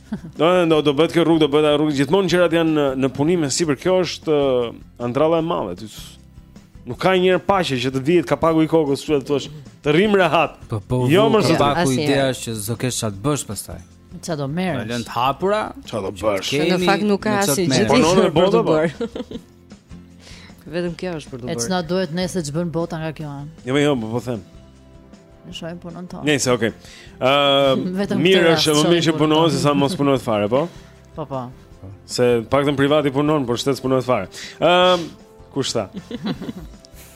Do të do të bëhet kjo rrugë, do bëhet ajo rrugë. Gjithmonë gjërat janë në, në punim e sipër. Kjo është uh, andralla e madhe. Aty nuk ka një herë paqe që të vihet kapaku i kokës, kështu të thuash, të rrim rehat. Po po. Jo më, s'është kapaku ideja është që s'do kesh ça t'bësh pastaj. Ça do merresh? Lënë të hapura. Ça do bësh? Në fakt nuk ka asgjë gjithë. Po nuk do të bësh. Vetëm kjo është për të bërë. E ç'na duhet neve se ç'bën bota nga kjo anë. Jo, jo, po, po them. Ne shohim punën tonë. Nëse, okay. Ëm, uh, mirë është, më mirë që punohet sesa mos punohet fare, po? Po, po. Se paktën privati punon, por shtet s'punohet fare. Ëm, uh, kush tha?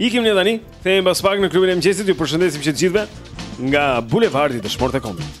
Ikim ne tani, kthehemi pas pak në klubin e mëngjesit, ju përshëndesim që të gjithëve nga bulevardi Dëshmorët e Kombit.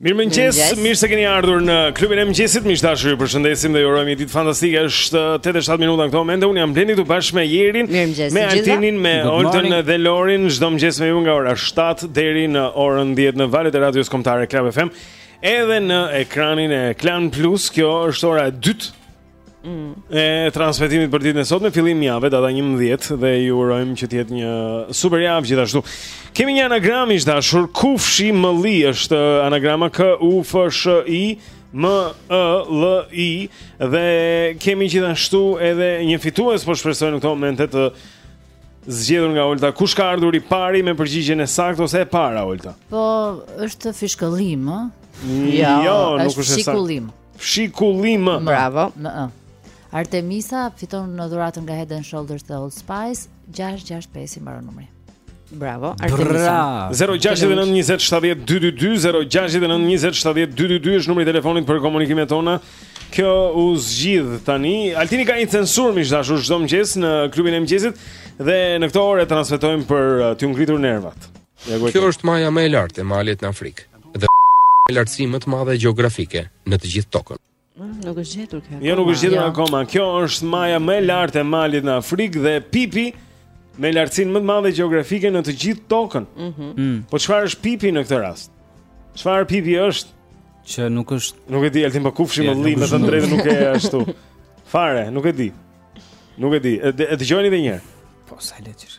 Mirëmëngjes, mirë se keni ardhur në klubin e mëngjesit, miq të dashur ju përshëndesim dhe ju urojmë një ditë fantastike, është 8 e 7 minuta në këto momente, unë jam Blendi këtu bashkë me Jerin, me Altinin, me Oltën dhe Lorin, çdo mëngjes me ju nga ora 7 deri në orën 10 në valët e radios kombëtare Klab FM, edhe në ekranin e Klan Plus, kjo është ora e dytë, Mm. E transmetimit për ditën e sotme, fillim javë data 11 dhe ju urojmë që të jetë një super javë gjithashtu. Kemi një anagram miq të dashur, Kufshi Mëli është anagrama K U F S H I M Ë L I dhe kemi gjithashtu edhe një fitues po shpresoj në këtë moment të zgjedhur nga Olta. Kush ka ardhur i pari me përgjigjen e saktë ose e para Olta? Po, është fishkëllim, ë? Jo, jo, nuk është fishkëllim. Fishkëllim. Bravo. Më ë. Artemisa fiton dhuratën nga Head and Shoulders dhe Old Spice 665 i mbaron numri. Bravo, Artemisa. 0692070222 është numri i telefonit për komunikimet tona. Kjo u zgjidh tani. Altini ka një censurë, miq të dashur, çdo mëngjes në klubin e mëngjesit dhe në këtë orë e transmetojmë për uh, t'ju ngritur nervat. Kjo është maja më e lartë e malit në Afrikë dhe me lartësi më të madhe gjeografike në të gjithë tokën. Mm, nuk është gjetur kjo. Jo, nuk është gjetur akoma. Kjo është maja më e lartë e malit në Afrikë dhe pipi me lartësinë më të madhe gjeografike në të gjithë tokën. Mhm. Mm. Po çfarë është pipi në këtë rast? Çfarë pipi është? Që nuk është Nuk e di, Altin po kufshi më lli, me thënë të drejtën nuk e ashtu. Fare, nuk e di. Nuk e di. E dëgjoni edhe një herë. Po sa lehtë ish.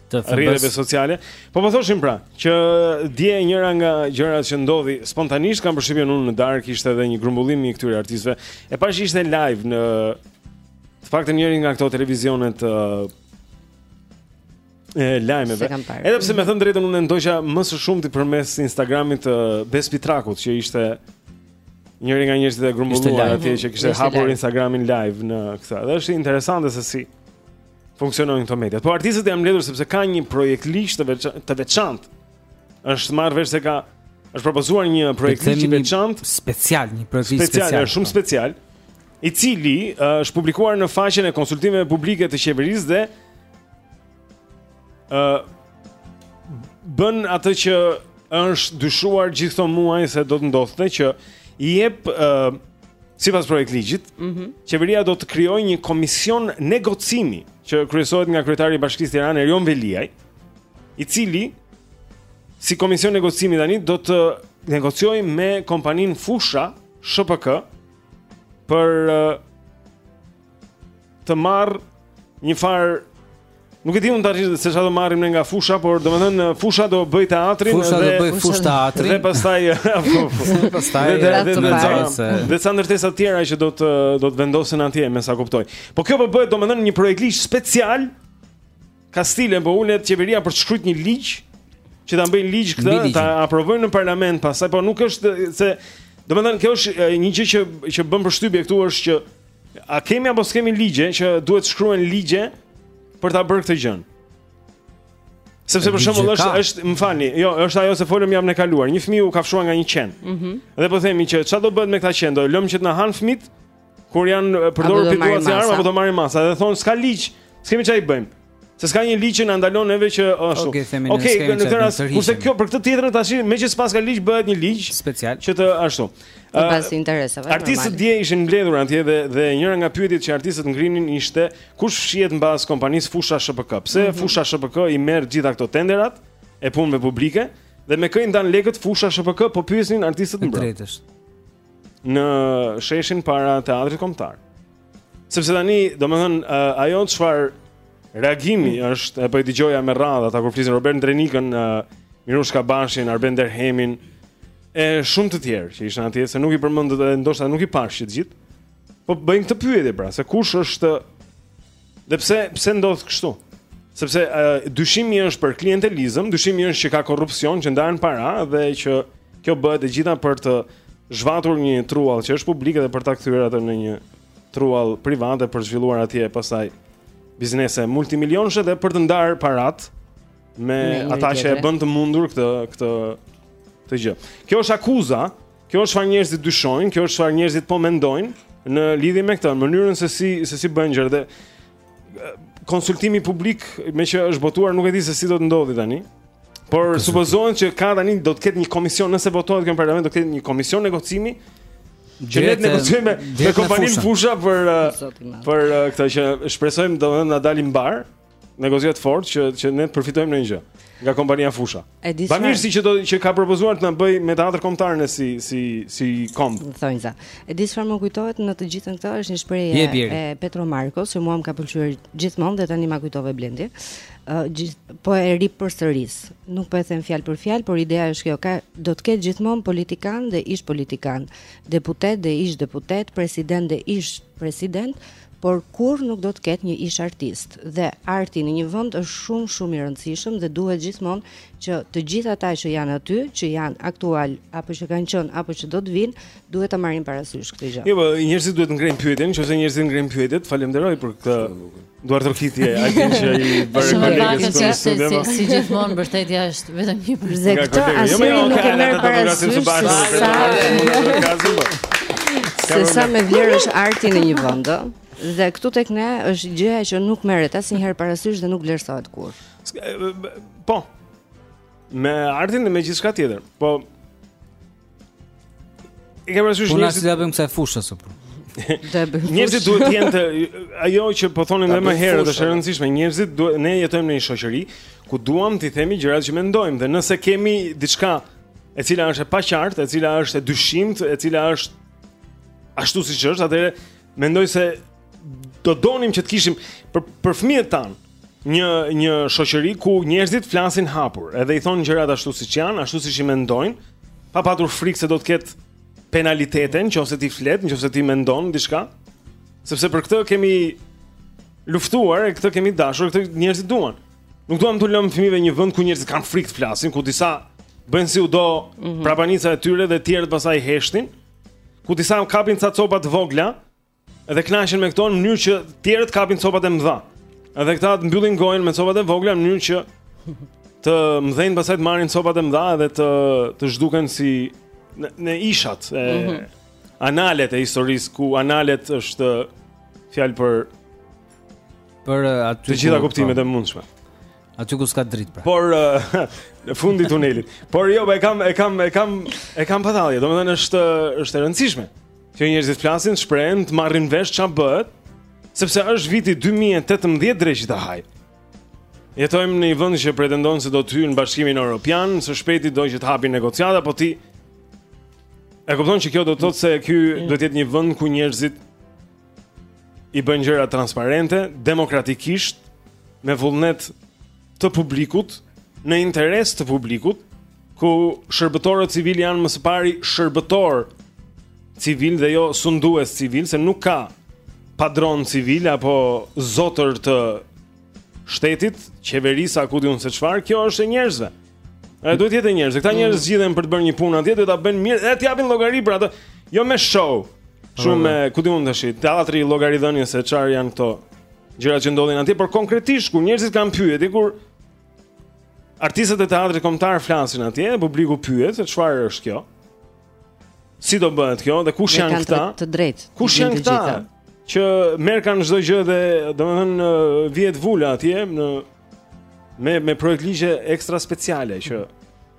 të rrjeteve sociale. Po po thoshim pra, që dje njëra nga gjërat që ndodhi spontanisht kam përshtypjen unë në darkë ishte edhe një grumbullim i këtyre artistëve. E pashë ishte live në të paktën njërin nga këto televizionet uh, e lajmeve. Edhe pse me thënë të drejtën unë e ndoqa më së shumti përmes Instagramit të uh, Bes Bitrakut që ishte njëri nga njerëzit e grumbulluar atje që kishte hapur Instagramin live në këtë. Dhe është interesante se si funksionojnë këto mediat. Po artistët janë mbledhur sepse ka një projektligj të veçantë, të veçantë. Është marrë vesh se ka është propozuar një projektligj i veçantë, special, një projektligj special. Special, është shumë special, i cili uh, është publikuar në faqen e konsultimeve publike të qeverisë dhe ë uh, bën atë që është dyshuar gjithë këto muaj se do të ndodhte që i jep uh, sipas projektligjit, mm -hmm. qeveria do të krijojë një komision negocimi që kryesohet nga kryetari i Bashkisë Tiranë Erion Veliaj, i cili si komision negocimi tani do të negociojë me kompaninë Fusha SHPK për uh, të marrë njëfarë Nuk e di unë tash se çfarë do marrim ne nga Fusha, por domethënë Fusha do bëj teatrin Fusha dhe Fusha do bëj fushë teatrin dhe pastaj pastaj dhe dhe dhe dhe ca ndërtesa të tjera që do të do të vendosen atje, me sa kuptoj. Po kjo po bëhet domethënë një projektligj special Kastile po ulet qeveria për të shkruajtur një ligj që ta bëjnë ligj këtë, ta aprovojnë në parlament pastaj, po nuk është se domethënë kjo është një gjë që që bën përshtypje këtu është që a kemi apo s'kemi ligje që duhet shkruajnë ligje për ta bërë këtë gjë. Sepse për shembull është është, më falni, jo, është ajo që folëm javën e kaluar. Një fëmijë u kafshua nga një qen. Mhm. Mm dhe po themi që çfarë do bëhet me këtë qen? Do lëmë që të na han fëmit? Kur janë përdorur pikues si armë apo do marrin masa dhe thonë s'ka ligj, s'kemi ça i bëjmë. Se s'ka një ligj që na ndalon neve që ashtu. Okej, okay, okay, në këtë rast, kurse kjo për këtë tjetër, meqë s'paska ligj bëhet një ligj special që të ashtu. Pas uh, interesave. Artistët dje ishin mbledhur atje dhe dhe njëra nga pyetjet që artistët ngrinin ishte kush fshihet mbas kompanisë Fusha SHPK. Pse mm -hmm. Fusha SHPK i merr gjitha këto tenderat e punëve publike dhe me kë i ndan lekët Fusha SHPK po pyesin artistët mbrojtës. në sheshin para teatrit kombëtar. Sepse tani, domethënë, uh, ajo çfarë reagimi mm. është, e po i dëgjoja me radhë ata kur flisin Robert Ndrenikën, uh, Mirush Kabashin, Arben Derhemin e shumë të tjerë që ishin atje, se nuk i përmenda edhe ndoshta nuk i pashë të gjithë. Po bëjnë këtë pyetje pra, se kush është Dhe pse pse ndodh kështu? Sepse uh, dyshimi është për klientelizëm, dyshimi është që ka korrupsion, që ndahen para dhe që kjo bëhet e gjitha për të zhvatur një truall që është publik dhe për ta kthyer atë në një truall privat dhe për të zhvilluar atje pastaj biznese multimilionëshe dhe për të ndarë parat me ata që e bëjnë të mundur këtë këtë këtë gjë. Kjo është akuza Kjo është çfarë njerëzit dyshojnë, kjo është çfarë njerëzit po mendojnë në lidhje me këtë, në mënyrën se si se si bëjnë gjërat dhe konsultimi publik meqë është votuar nuk e di se si do të ndodhi tani. Por supozohen që ka tani do të ketë një komision nëse votohet kjo në parlament do të ketë një komision negocimi që ne të negociojmë me kompaninë Fusha për për këtë që shpresojmë domethënë të na dalin mbar. negociatat fort që që ne të përfitojmë ndonjë gjë nga kompania Fusha. Bamirësinë që do që ka propozuar të na bëjë me teatrin kombëtar ne si si si komb. Thonjza. E di çfarë më kujtohet në të gjithë këtë është një shprehje e Petro Markos që mua më ka pëlqyer gjithmonë dhe tani ma kujtove Blendi. Uh, gjith, po e ripërsëris. Nuk po e them fjalë për fjalë, por ideja është kjo, ka do të ketë gjithmonë politikanë dhe ish politikanë, deputetë dhe ish deputetë, presidentë dhe ish presidentë, uh, por kurrë nuk do të ketë një ish artist dhe arti në një vend është shumë shumë i rëndësishëm dhe duhet gjithmonë që të gjithë ata që janë aty, që janë aktualë apo që kanë qenë apo që do të vijnë, duhet ta marrin parasysh këtë gjë. Jo, po, njerëzit duhet të ngrenë pyetjen, nëse njerëzit ngrenë pyetjet, falënderoj për këtë duartrokitje, a di që i bëre kolegës si, si, si, si gjithmonë e vërteta është Vetëm një për zë këtë asnjë, jo, nuk e merr parasysh se sa me vlerë është arti në një vend. Dhe këtu tek ne është gjëja që nuk merret asnjëherë parasysh dhe nuk vlerësohet kurrë. Po. Me artin dhe me gjithçka tjetër. Po E kemi parasysh një si labëm kësaj fushës apo. Njerëzit duhet të jenë të ajo që po thonin edhe më herët është e rëndësishme. Njerëzit duhet ne jetojmë në një shoqëri ku duam t'i themi gjërat që mendojmë dhe nëse kemi diçka e cila është e paqartë, e cila është e dyshimtë, e cila është ashtu siç është, atëherë Mendoj se do donim që të kishim për për fëmijët tanë një një shoqëri ku njerëzit flasin hapur, edhe i thonë gjërat ashtu siç janë, ashtu siç i mendojnë, pa patur frikë se do të ketë penalitete nëse ti flet, nëse ti mendon diçka. Sepse për këtë kemi luftuar e këtë kemi dashur, këtë njerëzit duan. Nuk duam t'u lëmë fëmijëve një vend ku njerëzit kanë frikë të flasin, ku disa bëjnë si u do mm-hmm prapanica e tyre dhe të tjerët pastaj heshtin. ku disa kapin ca copa të vogla dhe kënaqen me këto në mënyrë që të tjerët të kapin copat e mëdha. Edhe këta të mbyllin gojën me copat e vogla në mënyrë që të mëdhenjtë pastaj të marrin copat e mëdha edhe të të zhduken si në, nishat e mm-hmm analet e historisë ku analet është fjalë për për aty të gjitha kuptimet e mundshme. Aty ku s'ka dritë pra. Por në fund të tunelit. Por jo, e kam e kam e kam e kam pa tallje. Domethënë është është e rëndësishme që njerëzit të flasin, shprehen, të marrin vesh ç'a bëhet, sepse është viti 2018 dreqi ta hajë. Jetojmë në një vend që pretendon se do të hyjë në Bashkimin Evropian, së shpejti do që të hapin negociata, po ti e kupton që kjo do të thotë se duhet të jetë një vend ku njerëzit i bëjnë gjërat transparente, demokratikisht, me vullnet të publikut, në interes të publikut, ku shërbëtorët civilë janë më së pari shërbëtorë civilë dhe jo sundues civilë, se nuk ka padronë civilë apo zotër të shtetit, qeverisë a, ku di unë se çfarë, kjo është e njerëzve. A duhet të jetë e njerëzve, këta njerëz zgjidhen për të bërë një punë atje, duhet ta bëjnë mirë, edhe të japin llogari për atë, jo me show. Show me, ku di unë tash, teatri i llogaridhënies se çfarë janë këto gjëra që ndodhin atje, por konkretisht kur njerëzit kanë pyetje, kur artistët e teatrit kombëtar flasin atje, publiku pyet se çfarë është kjo. Si do bëhet kjo dhe kush janë këta? Të drejtë. Kush janë këta? Që marrkan çdo gjë dhe domethënë vihet vula atje në me me projektligje ekstra speciale që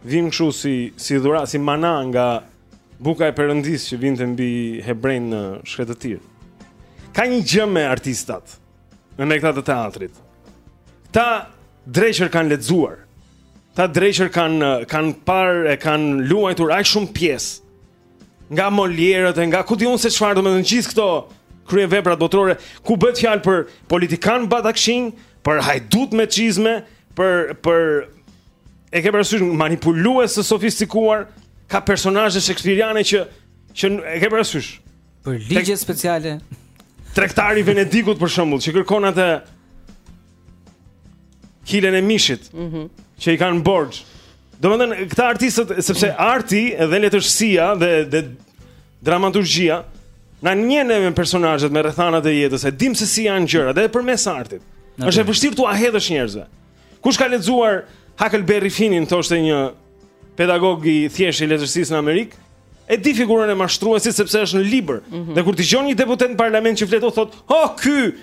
vjen kështu si si dhuratë, si mana nga buka e perëndisë që vinte mbi hebrenjtë në shkretëtirë. Ka një gjë me artistat, me me këta të teatrit. Këta dreqër kanë lexuar. Këta dreqër kanë kanë parë e kanë luajtur aq shumë pjesë nga Molierët e nga ku di unë se çfarë domethënë gjithë këto kryeveprat botërore ku bëhet fjalë për politikanë batakshinj, për hajdutë me çizme, për për e ke parasysh manipulues të sofistikuar, ka personazhe shekspiriane që që e ke parasysh për ligje speciale. Tregtari i Venedikut për shembull, që kërkon atë kilen e mishit mm -hmm. që i kanë borxh. Domethënë, këta artistët, sepse arti dhe letërsia dhe, dhe dramaturgjia, na njohin me personazhet, me rrethanat e jetës, e dimë se si janë gjërat, dhe përmes artit. Në është e vështirë t'ua hedhësh njerëzve. Kush ka lexuar Hakëlberri Finin, të është e një pedagog i thjeshtë i letërsisë në Amerikë, e di figurën e mashtruesit sepse është në libër. Mm -hmm. Dhe kur dëgjon një deputet në parlament që flet, u thotë, "Ha oh, ky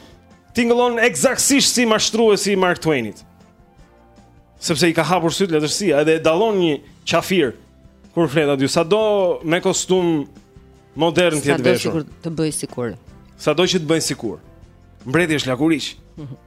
tingëllon ekzaktësisht si mashtruesi i Mark Twainit." Sepse i ka hapur sytë letërsia, edhe e dallon një qafir kur flet aty, sado me kostum modern të jetë veshur. Sado që të bëjë sikur. Sado që të bëjë sikur. Mbreti është lakuriq. Mm -hmm.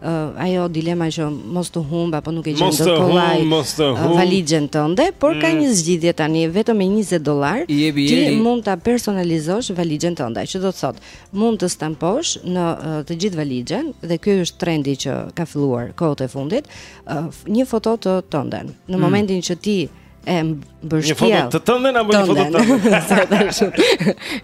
uh, ajo dilema që mos të humbë apo nuk e gjen dot kollaj uh, valixhen tënde, por mm. ka një zgjidhje tani vetëm me 20 dollarë ti mund ta personalizosh valixhen tënde, që do të thotë mund të stamposh në uh, të gjithë valixhen dhe ky është trendi që ka filluar kohët e fundit, uh, një foto të tënden. Në mm. momentin që ti E mbështjell. Një foto të tënden apo një foto të tënden?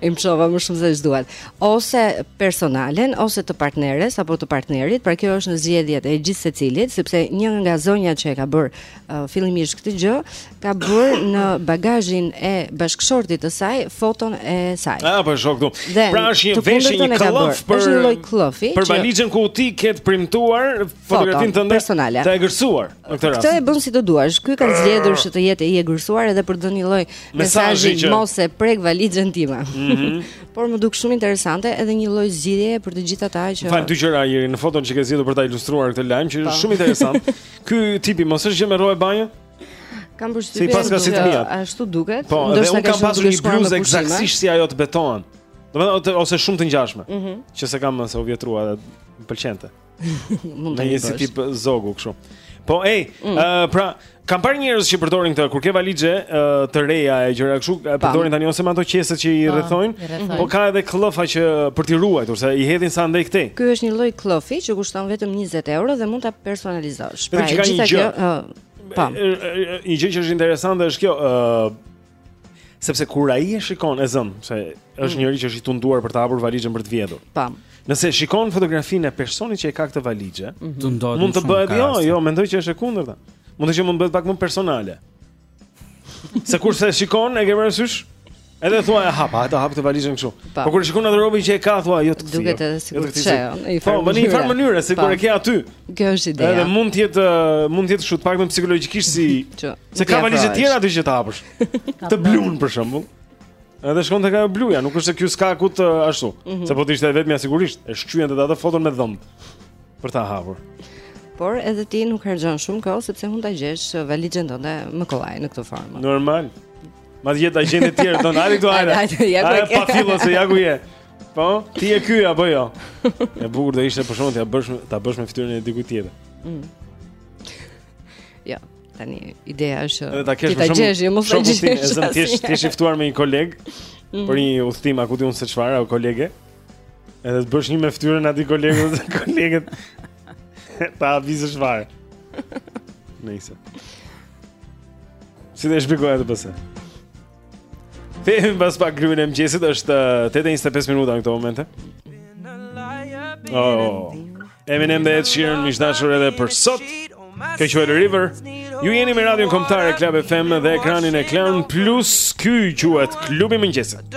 I mëshova më shumë se ç'duhet. Ose personalen ose të partneres apo të partnerit, pra kjo është në zgjedhjen e gjithsecilit, sepse një nga zonjat që e ka bërë uh, fillimisht këtë gjë, ka bërë në bagazhin e bashkëshortit të saj foton e saj. Ah, po shoh këtu. Pra është një veshje një këllëf për është një lloj këllëfi. Për valixhen ku ti ke printuar fotografinë tënde personale. Të egërsuar. Këtë e bën si të duash. Ky ka zgjedhur që të jetë i egërsuar edhe për të dhënë një lloj mesazhi që... mos e prek valixhen time. Mm -hmm. Por më duket shumë interesante edhe një lloj zgjidhje për të gjithë ata që Fal dy gjëra Jeri në foton që ke zgjedhur për ta ilustruar këtë lajm që është po. shumë interesant. Ky tipi mos është gjë me rrobe banje? Kam përshtypjen. Si paska si të mia. Ashtu duket. Po, dhe unë kam pasur një bluzë ekzaktësisht si ajo, të betohem. Domethënë ose shumë të ngjashme. Mm -hmm. Që s'e kam se u vjetrua dhe më pëlqente. Mund të jesh si tip zogu kështu. Po ej, mm. uh, pra kam parë njerëz që përdorin këtë kur ke valixhe uh, të reja e gjëra kështu, përdorin tani ose me ato qeset që i rrethojnë, po ka edhe këllëfa që për t'i ruajtur, se i hedhin sa andej këtej. Ky është një lloj këllëfi që kushton vetëm 20 euro dhe mund ta personalizosh. Pra, gjithë kjo, uh, po. Një gjë që është interesante është kjo, uh, Sepse kur ai e shikon e zëmë, se është mm. njëri që është i tunduar për të hapur valixhën për të vjedhur. Po. Nëse shikon fotografinë e personit që e ka këtë valixhe, mm -hmm. tundohet. Mund të bëhet jo, jo, mendoj që është e kundërta. Mund të që mund të bëhet pak më personale. Se kur s'e shikon e ke parasysh? Edhe thua e hapa, ata hapte valixhën kështu. Po kur shikon atë robën që e ka thua, jo ta kthej. Duket edhe sikur jo ta kthej. Po, më bën në një farë mënyre sikur e ke aty. Kjo është ideja. Edhe mund të jetë mund të jetë kështu pak më psikologjikisht si Se ka valizë të tjera aty që të hapësh. Të blun për shembull. Edhe shkon tek ajo bluja, nuk është se kjo s'ka ku të ashtu. Mm -hmm. Se po të ishte vetëm ajo sigurisht, e shqyente atë foton me dhëmb për ta hapur. Por edhe ti nuk harxhon shumë kohë sepse mund ta gjesh uh, valixhen tënde më kollaj në këtë formë. Normal. Madje ta gjejnë të tjerë, domethënë hajde këtu hajde Hajde pa fillon se ja ku je Po, ti je ky, apo jo E bukur do ishte për shembull ta bësh me fytyrën e dikujt tjetër mm. Ja, Tani ideja është që ta kesh, ta gjesh, jo mos ta gjesh. Shumë. E zëmë ti ti je ftuar me një koleg mm. për një udhtim apo di unë se çfarë apo kolege. Edhe të bësh një me fytyrën e atij kolegut, koleges. Ta vizë çfarë. Nëse. Si dhe shpikoj atë pëse. Kthehemi pas pak në klubin e mëngjesit, është 8:25 eh, minuta në këto momente. Oh. Eminem dhe Ed Sheeran miq të dashur edhe për sot. Kjo quhet River. Ju jeni me Radion Kombëtare Club FM dhe ekranin e Klan Plus. Ky quhet Klubi i Mëngjesit.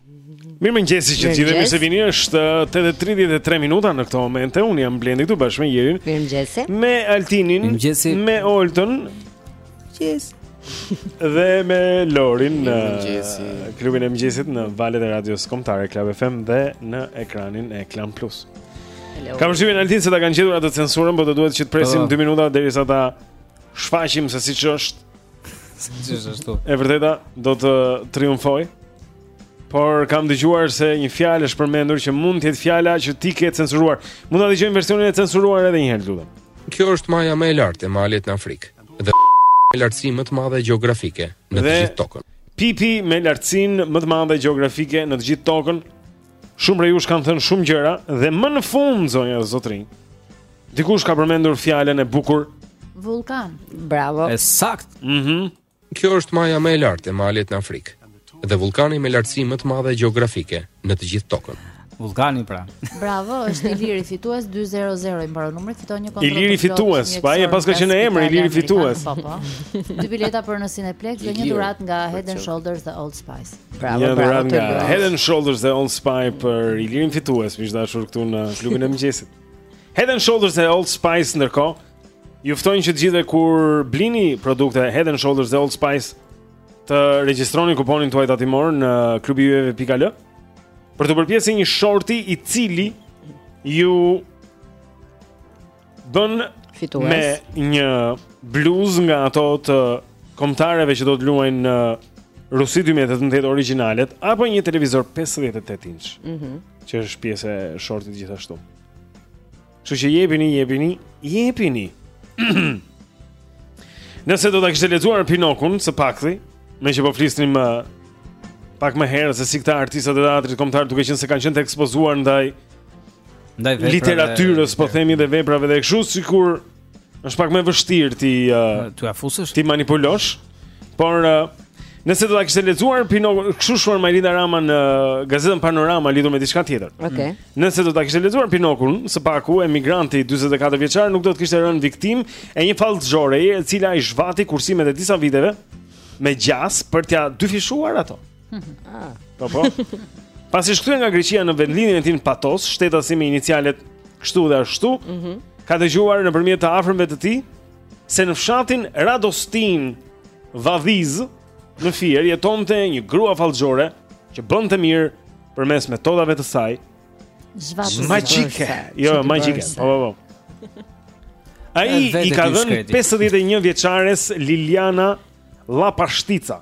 Mirëmëngjesi të gjithëve, mirë se vini është 8.33 minuta në këto momente, unë jam Blendi këtu bashkë me Jerin Mirëmëngjesi Me Altinin, mirëmëngjesi me Oltën Mëngjes Dhe me Lorin në klubin e mëngjesit në valët e radios kombëtare Club FM dhe në ekranin e Klan Plus Hello. Kam përshtypjen Altin se ta kanë gjetur atë censurën, po do duhet që të presim 2 minuta derisa ta shfaqim se siç është Siç është ashtu. E vërteta do të triumfojë. Por kam dëgjuar se një fjalë është përmendur që mund të jetë fjala që ti ke censuruar. Mund ta dëgjojmë versionin e censuruar edhe një herë, lutem. Kjo është maja më e lartë e malit në Afrikë dhe me lartësi më të madhe gjeografike në të gjithë tokën. Pipi me lartësinë më të madhe gjeografike në të gjithë tokën. Shumë prej jush kanë thënë shumë gjëra dhe më në fund zonja zotërinj. Dikush ka përmendur fjalën e bukur Vullkan. Bravo. E saktë. Mhm. Mm Kjo është maja më e lartë e malit në Afrikë dhe vullkani me lartësi më të madhe gjeografike në të gjithë tokën. Vullkani pra. Bravo, është Iliri fitues 200 i mbaron numri, fiton një kontroll. Iliri fitues, pa e paska në emër Iliri fitues. Po, po. Dy bileta për në Cineplex dhe një dhuratë nga Head and Shoulders dhe Old Spice. Bravo, një bravo. Një dhuratë nga Head and Shoulders dhe Old Spice për Ilirin fitues, miq të dashur këtu në klubin e mëngjesit. Head and Shoulders e Old Spice ndërkohë Ju ftojnë që të gjithve kur blini produkte Head and Shoulders e Old Spice Të regjistroni kuponin tuaj tatimor në klubi ujeve pika al Për t'u bërë pjesë e një shorti i cili Ju Bën Fitues. Me një bluzë nga ato të Kombëtareve që do të luajnë në Rusi 2018 origjinalet Apo një televizor 58 inch Mhm mm që është pjesë e shortit gjithashtu. Kështu që jepini, jepini, jepini. Nëse do ta kishte lexuar Pinokun së paku, meqë po flisnim më uh, pak më herë se si këta artistat e teatrit kombëtar duke qenë se kanë qenë të ekspozuar ndaj ndaj veprave literaturës, po themi dhe veprave dhe kështu sikur Është pak më vështirë t'i uh, t'ua fusësh. T'i manipulosh. Por uh, nëse do ta kishte lexuar Pino, kështu shkruan Majlinda Rama në uh, gazetën Panorama lidhur me diçka tjetër. Okej. Okay. Mm. Nëse do ta kishte lexuar Pinokun, së paku emigranti 44 vjeçar nuk do të kishte rënë viktimë e një fallxhoreje e cila i zhvati kursimet e disa viteve me gjas për t'ia dyfishuar ato. Ah. Po po. Pasi është kthyer nga Greqia në vendlindjen e tij në Patos, shtetasi me inicialet kështu dhe ashtu, mm -hmm. ka dëgjuar nëpërmjet të afërmve të tij, se në fshatin Radostinë Vadhizë, në Fier jetonte një grua fallxhore që bënte mirë përmes metodave të saj. Zhvatëse magjike. Jo, magjike. Po, po, po. Ai i ka dhënë 51 vjeçares Liliana Llapashtica.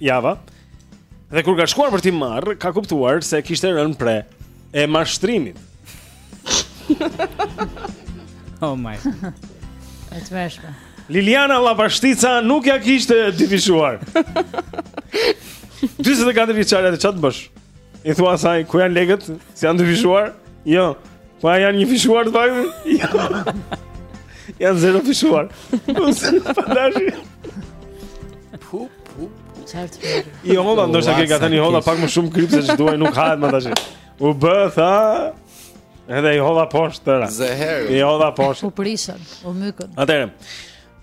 java. Dhe kur ka shkuar për t'i marrë, ka kuptuar se kishte rënë pre e mashtrimit. oh my. E tmerrshme. Liliana Llapashtica nuk ia kishte dyfishuar. 44 vjeçari ça të bësh. I thua asaj ku janë lekët? Se janë dyfishuar? Jo. Po a janë njëfishuar të paktën? Janë zerofishuar. Po se në fantaksi. Pu, pu, pu, çfarë tmerri. I hodha, ndoshta i ka thënë i hodha pak më shumë kripë seç duhej nuk hahet më tash. U bë, tha... Edhe i hodha poshtë tëra. Zeher. I hodha poshtë. U prishën, u mykën. Atëherë,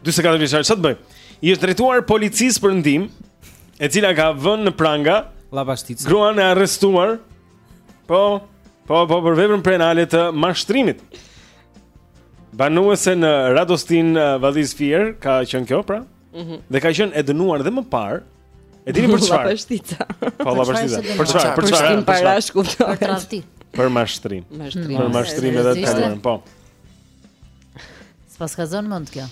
44 vjeçari, çfarë të bëjë? I është drejtuar policisë për ndihmë, e cila ka vënë në pranga Llapashtica. gruan e arrestuar Po, po, po për veprën penale të mashtrimit. Banuese në Radostinë eh, Vadhizë Fier ka qenë kjo pra? Mhm. Mm dhe ka qenë e dënuar dhe më parë. E dini për çfarë? Llapashtica. Po Llapashtica. Për çfarë? Për çfarë? Për çfarë? Për çfarë? Për mashtrim. Mashtrim. Për mashtrim edhe tani, po. S'pas ka zonë mund kjo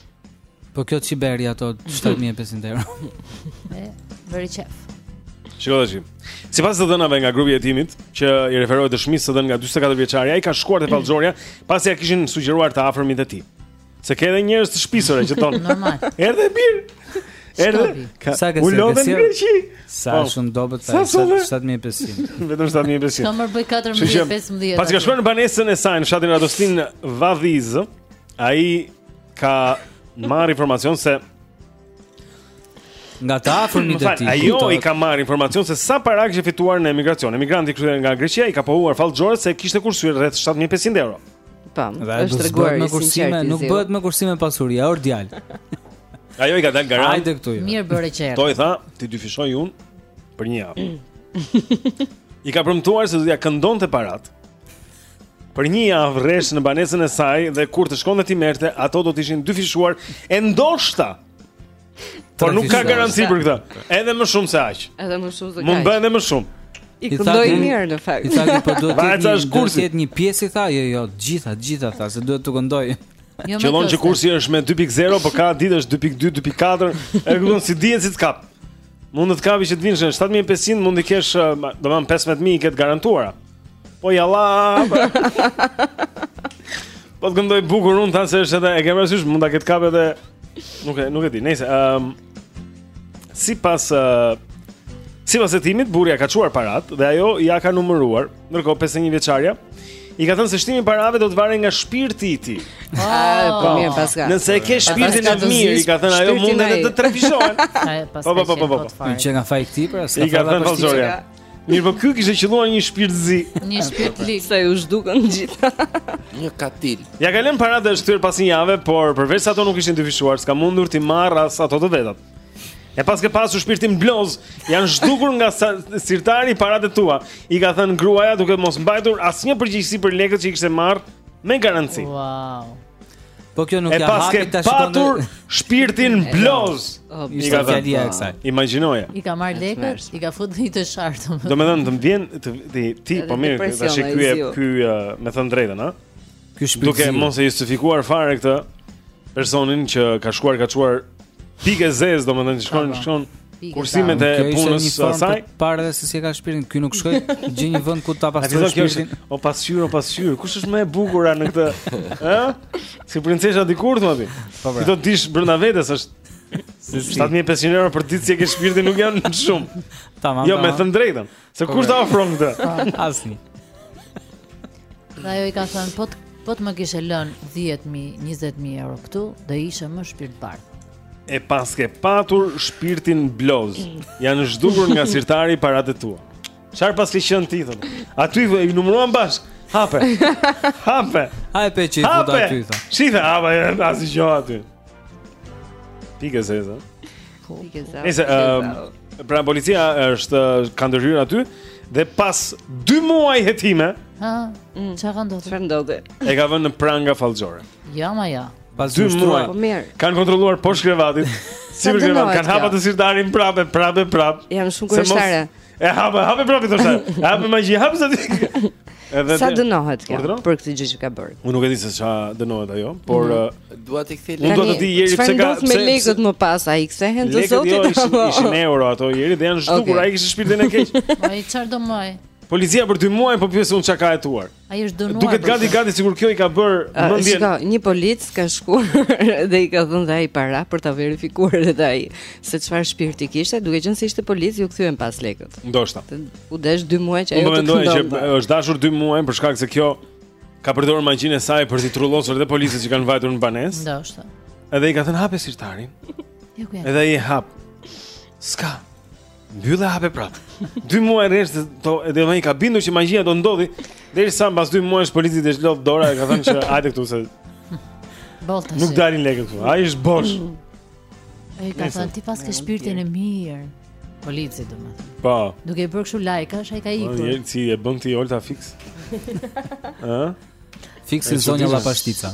Po kjo ç'i bëri ato 7500 euro E, bëri qejf Shiko dhe qim Sipas të dhënave nga grupi i hetimit Që i referohet dëshmisë së dhënë nga 44 vjeçari Ai ka shkuar te fallxhorja Pasi ia kishin sugjeruar të afërmit e tij Se ke edhe njerëz të shpisë ore që thonë Normal Erdhe mirë Erdhe? Sa ke sjellë nga Greqi? Sa po. shumë dobët sa 7500. Vetëm 7500. Sa më bëj 14 15. Pasi ka shkuar në banesën e saj në fshatin Radostin Vadhiz, ai ka marrë informacion se nga të afërmit e tij. Ajo i ka marrë informacion se sa para kishte fituar në emigracion. Emigranti i kthyer nga Greqia i ka pohuar fallxhores se kishte kursyer rreth 7500 euro. Po, është treguar me kursime, nuk bëhet me kursime pasuria, or djal. Ajo i ka dalë garant. Hajde këtu. Jo. Mirë bëre çerë. Ajo i tha, t'i dyfishoj unë për një javë. I ka premtuar se do t'ia këndonte paratë. Për një javë rresht në banesën e saj dhe kur të shkonte t'i merrte, ato do të ishin dyfishuar e ndoshta Por nuk ka garanci për këtë. Edhe më shumë se aq. Edhe më shumë se aq. Mund bën edhe më shumë. I këndoj mirë në fakt. I tha ai po do të jetë kursejë një pjesë i tha, jo jo, të gjitha, të gjitha tha se duhet të këndoj. Jo, Qëllon që kursi është me 2.0, po ka ditë është 2.2, 2.4, e kupton s'i dihet si të kapë. Mund të kapi që të vinë 7500, mund të kesh, domethënë 15000 i ke të garantuara. Po jalla. Po të këndoj bukur unë thanë se është edhe e ke marrë sysh, mund të të kapë edhe... Nuk e, nuk e di, nejse, um, sipas... Uh, sipas hetimit, burri ia ka çuar paratë dhe ajo ia ka numëruar, ndërkohë 51 vjeçarja, i ka thënë se shtimi i parave do të varet nga shpirti i tij. Oh, ah, po mirë, paska. Nëse e ke shpirtin e mirë, i ka thënë ajo mund edhe të trefishohen. Po, po, po, po, po. Po ti çik nga faji, pra, s'ka faj. I ka thënë fallxhorja. Mirëpo ky kishte qëlluar një shpirtzi. Një shpirtlig. Sa iu zhdukën gjithë. Një katil. Ia ka lënë paratë e është kthyer pas një jave, por përveçse ato nuk ishin dyfishuar, s'ka mundur t'i marrë as ato të vetat. E paske pasur shpirtin blozë, janë zhdukur nga sirtari paratë e tua. I ka thënë gruaja duke mos mbajtur asnjë përgjegjësi për lekët që i kishte marrë me garanci. Wow. Po kjo nuk ja hapi tash. E paske patur shpirtin blozë. I ka thënë ai kësaj. Imagjinoje. I ka marrë lekët, i ka futur në sirtar. Domethënë të vjen të ti ti po mirë, tash ky e ky me thënë drejtën, ha. Ky shpirt. Duke mos e justifikuar fare këtë personin që ka shkuar ka çuar pikë zezë, domethënë shkon shkon kursimet e punës së saj. Për të parë se si e ka shpirtin, ky nuk shkoi gjë një vend ku ta pastrojë shpirtin. O pasqyrë, o pasqyrë, kush është më e bukur në këtë? Ë? Si princesha dikur thua ti? Po pra. Ti do të dish brenda vetes është 7500 euro për të ditur si ke shpirtin nuk janë shumë. Tamam. Jo, me thënë të drejtën. Se kush ta ofron këtë? Po. Asnjë. Dhe ajo i ka thënë, po të, po të më kishe lënë 10.000, 20.000 euro këtu, do ishe më shpirtbardhë. E paske patur shpirtin bloz. Janë zhdukur nga sirtari paratë tua. Çfarë paske qenë ti thotë? Aty vë- i numëruan bashk. Hape. Hape. Ja e pe që i futa Hape. aty tha. Shife, hapa, asnjë gjë aty. Pika e zezë. Po. Nëse ehm, pra policia është ka ndërhyrë aty dhe pas 2 muaj hetime, ha, mm. çfarë ka ndodhur? Çfarë ndodhi? E ka vënë në pranga fallxhoren. Jo, ma jo. Pas 2 muaj. Po mirë. Kan kontrolluar poshtë krevatit. kanë hapur atë sirtarin prapë, prapë, prapë. Jam shumë kurështare. E hapë, hapë prapë këtë sa. Hapë magji, hapë sa. Edhe sa dënohet kjo Olta? për këtë gjë që ka bërë. Unë nuk e di se sa dënohet ajo, por mm. dua t'i kthej lekët. Unë dua të di Jeri pse ka pse me lekët më pas a i kthehen të zotit jo, apo. Lekët ishin euro ato Jeri dhe janë zhdukur, okay. ai kishte shpirtin e keq. Ai çfarë do më? Policia për 2 muaj po pyes unë çka ka hetuar. Ai është dënuar. Duket gati gati sikur kjo i ka bër mendjen. Shiko, një polic ka shkuar dhe i ka dhënë ai para për ta verifikuar edhe ai se çfarë shpirti kishte, duke qenë se ishte polic, iu kthyen pas lekët. Ndoshta. U desh 2 muaj që ajo t'i këndonte. Mendoj që është dashur 2 muaj për shkak se kjo ka përdorur magjinë e saj për t'i trullosur edhe policët që kanë vajtur në banesë. Ndoshta. Edhe i ka thënë hapë sirtarin. Jo ku janë. Edhe i hap. Ska. Mbyllë hape prap. Dy muaj rresht do e dhe i ka bindur që magjia do ndodhi derisa mbas dy muajsh polici të zhlodh dora e ka thënë që hajde këtu se Olta. Nuk dalin lekë këtu. Ai është bosh. Ai ka thënë ti paske shpirtin e mirë. Polici domethënë. Po. Duke i bërë kështu lajka, ai ka ikur. Po, si e bën ti Olta fiks? Ëh? Fiks si zonja Lapashtica.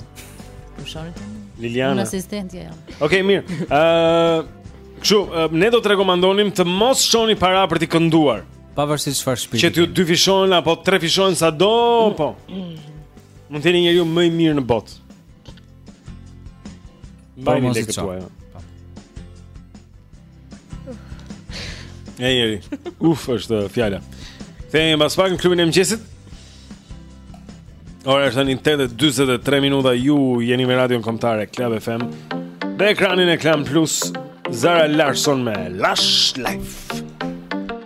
Kushoni tani. Liliana. Unë asistentja jam. Okej, okay, mirë. Ëh, uh, kështu, uh, ne do të rekomandonim të mos çoni para për t'i kënduar. Pavarësisht çfarë shpirti. Që t'ju dyfishohen apo trefishohen sado, po. Mund të jeni njeriu më i mirë në botë. Mbajini lekët tuaja. E Jeri. Uf, është fjala. Kthehemi pas pak në klubin e mëngjesit. Ora është tani 8:43 minuta. Ju jeni me Radion Kombëtare Club FM. Dhe ekranin e Klan Plus, Zara Larsson me Lush Life.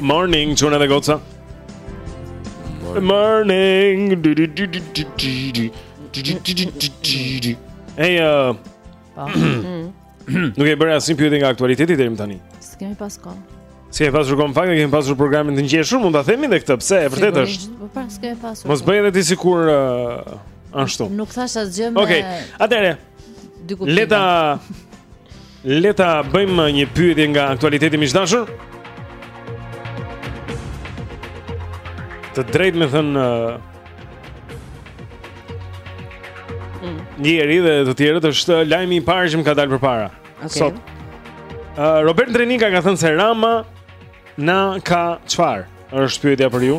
Morning, çuna dhe goca. Morning. Hey, uh, po. Nuk e bëra asnjë pyetje nga aktualiteti deri më tani. S'kemi pas kohë. S'kemi pasur kohë në fakt, e kemi pasur programin të ngjeshur, mund ta themi edhe këtë, se e vërtet është. Po paske pasur. Mos bëj edhe ti sikur uh, ashtu. Nuk thash asgjë me. Okej. Okay. Atëre. Leta Le ta bëjmë një pyetje nga aktualiteti miq të dashur. Të drejtën me thënë mm. Njëri dhe të tjerët është lajmi i parë që më ka dalë përpara. Okay. Sot. Uh, Robert Ndrenika ka thënë se Rama na ka çfarë? Është pyetja për ju.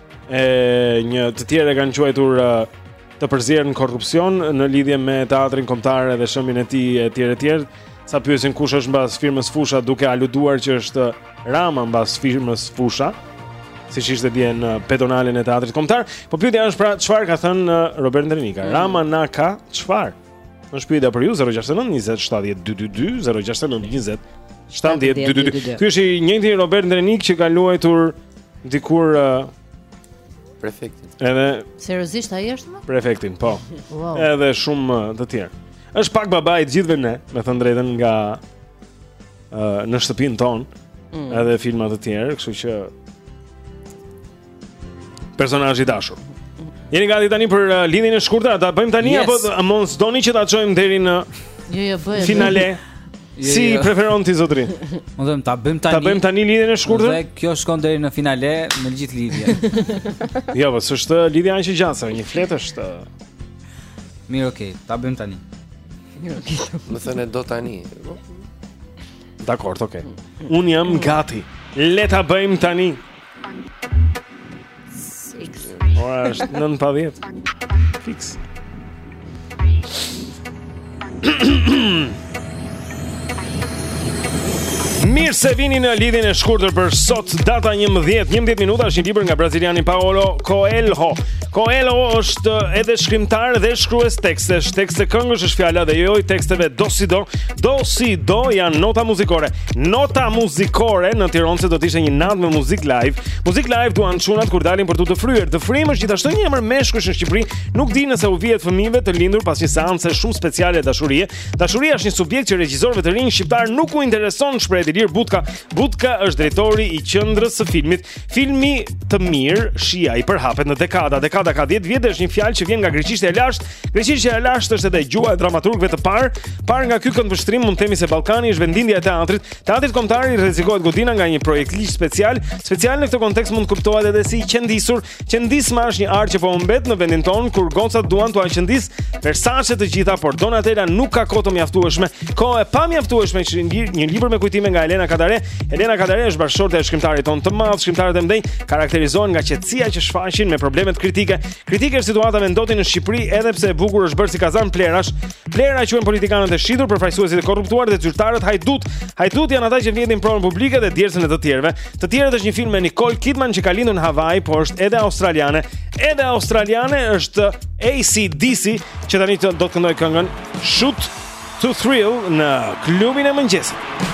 e të tjerë e kanë quajtur të përzier në korrupsion në lidhje me teatrin kombëtar dhe shembjen e tij etj etj. Ca pyesin kush është mbas firmës Fusha duke aluduar që është Rama mbas firmës Fusha, siç ishte dje në pedonalen e teatrit kombëtar, po pyetja është pra çfarë ka thënë Robert Ndrenika? Mm. Rama na ka çfarë? Është pyetja për ju 069 20 70 222 069 20 70 222. Ky është i njëjti Robert Ndrenikë që ka luajtur dikur uh, prefektin. Edhe seriozisht ai është mo? Prefektin, po. Wow. Edhe shumë uh, të tjerë. Është pak babai i të gjithëve ne, me thënë të drejtën nga uh, në shtëpinë tonë, mm. edhe filma të tjerë, kështu që Personazh i dashur. Jeni gati tani për uh, lidhjen e shkurtër? Ta bëjmë tani yes. apo mos doni që ta çojmë deri në Jo, jo, bëjmë. Finale. Jo, si jo. preferon ti zotri? Unë them ta bëjmë tani. Ta bëjmë tani lidhjen e shkurtër? Dhe kjo shkon deri në finale me gjithë lidhjen. jo, po s'është lidhja aq e gjatë, një fletë është. Mirë, okay, ta bëjmë tani. Mirë, okay. Më thënë domethënë tani. Dakor, okay. Unë jam gati. Le ta bëjmë tani. Ora është nëntë pa dhjetë. Fiks. Mirë se vini në lidhjen e shkurtër për sot data 11, 11 minuta është një libër nga braziliani Paolo Coelho. Coelho është edhe shkrimtar dhe shkrues tekstesh, tekste këngësh është fjala dhe jo jo i teksteve dosido, do si do janë nota muzikore. Nota muzikore në Tiranse do të ishte një natë me muzikë live. Muzikë live duan çunat kur dalin për t'u dëfryer. Dëfrim është gjithashtu një emër meshkujsh në Shqipëri. Nuk di nëse u vihet fëmijëve të lindur pas një seance shumë speciale dashurie. Dashuria është një subjekt që regjisorëve të rinj shqiptarë nuk u intereson shprehet Ilir Butka. Butka është drejtori i qendrës së filmit Filmit të mirë, shija i përhapet në dekada. Dekada ka 10 vjet dhe është një fjalë që vjen nga greqishtja e lashtë. Greqishtja e lashtë është edhe gjuha e dramaturgëve të parë. Parë nga ky këndvështrim mund të themi se Ballkani është vendlindja e teatrit. Teatrit kombëtar i rrezikohet godina nga një projektligj special. Special në këtë kontekst mund të kuptohet edhe si i qëndisur Qëndisma është një art që po humb në vendin tonë kur gocat duan t'ua qëndisë Versace të gjitha, por Donatella nuk ka kohë të mjaftueshme. Kohë e pamjaftueshme qe një, një libër me kujtime nga Helena Kadare. Helena Kadare është bashkëshortja e shkrimtarit tonë të madh, shkrimtarët e mëdhenj karakterizohen nga qetësia që shfaqin me problemet kritike. Kritike është situata me ndotjen në Shqipëri, edhe pse e bukur është bërë si kazan plehrash, Plera quhen politikanët e shitur, përfaqësuesit e korruptuar dhe zyrtarët hajdutë. Hajdutë janë ata që vjedhin pronën publike dhe djersën e të tjerëve. Të tjerët është një film me Nicole Kidman që ka lindur në Hawaii, por është edhe australiane. Edhe australiane është ACDC, që tani do të këndojë këngën Shoot to Thrill në klubin e mëngjesit.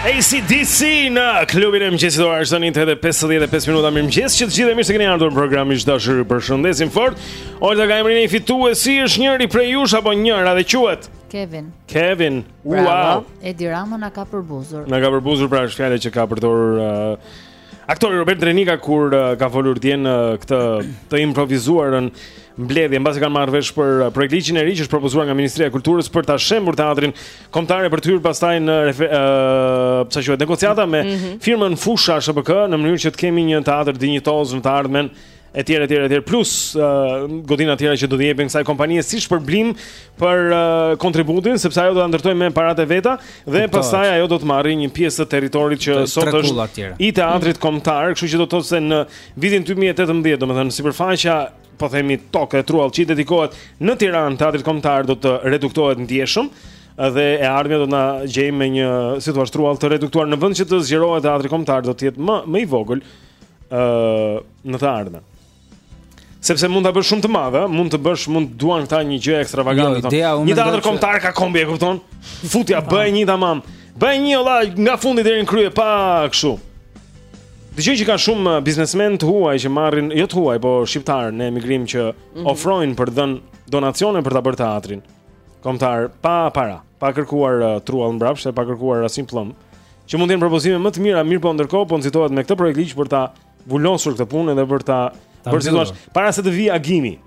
ACDC në klubin e mëngjesit ora është tani 8:55 minuta. Mirëmëngjes që të gjithë mirë se keni ardhur në programin e dashur. Ju përshëndesim fort. Olga ka emrin e fituesit, është njëri prej jush apo njëra dhe quhet Kevin. Kevin. Wow. Edi Rama na ka përbuzur. Na ka përbuzur pra është fjala që ka përdorur uh, Aktori Robert Ndrenika kur uh, ka folur dje në uh, këtë të improvizuarën mbledhje, mbasi kanë marrë vesh për uh, projektligjin e ri që është propozuar nga Ministria e Kulturës për ta shembur teatrin kombëtar për të hyrë pastaj në si quhet negociata me mm -hmm. firmën Fusha SHPK në mënyrë që të kemi një teatër dinjitoz në të ardhmen etj etj etj plus uh, godina të tjera që do t'i jepen kësaj kompanie si shpërblim për uh, kontributin sepse ajo do ta ndërtojë me paratë e veta dhe Kuptohet. pastaj ajo do të marrë një pjesë të territorit që sot është i teatrit kombëtar, kështu që do të thotë se në vitin 2018, domethënë sipërfaqja po themi tokë e truall që i dedikohet në Tiranë teatrit kombëtar do të reduktohet ndjeshëm dhe e ardhmja do të na gjejë me një situatë truall të reduktuar në vend që të zgjerohet teatri kombëtar do të jetë më, më i vogël ë uh, në të ardhmen. Sepse mund ta bësh shumë të madhe, mund të bësh, mund të duan këta një gjë ekstravagante. Jo, idea unë. Një teatër që... kombëtar ka kombi, e kupton? Futja, po, bëj një tamam. Bëj një olla nga fundi deri në krye pa kështu. Dëgjoj që ka shumë uh, biznesmenë të huaj që marrin, jo të huaj, po shqiptarë në emigrim që mm -hmm. ofrojnë për të dhënë donacione për ta bërë teatrin kombëtar pa para. pa kërkuar uh, truall mbrapsht e pa kërkuar asnjë plumb, që mund të jenë propozime më të mira, mirëpo ndërkohë po nxitohet me këtë projektligj për ta vulosur këtë punë dhe për ta bërë situash para se të vijë agimi.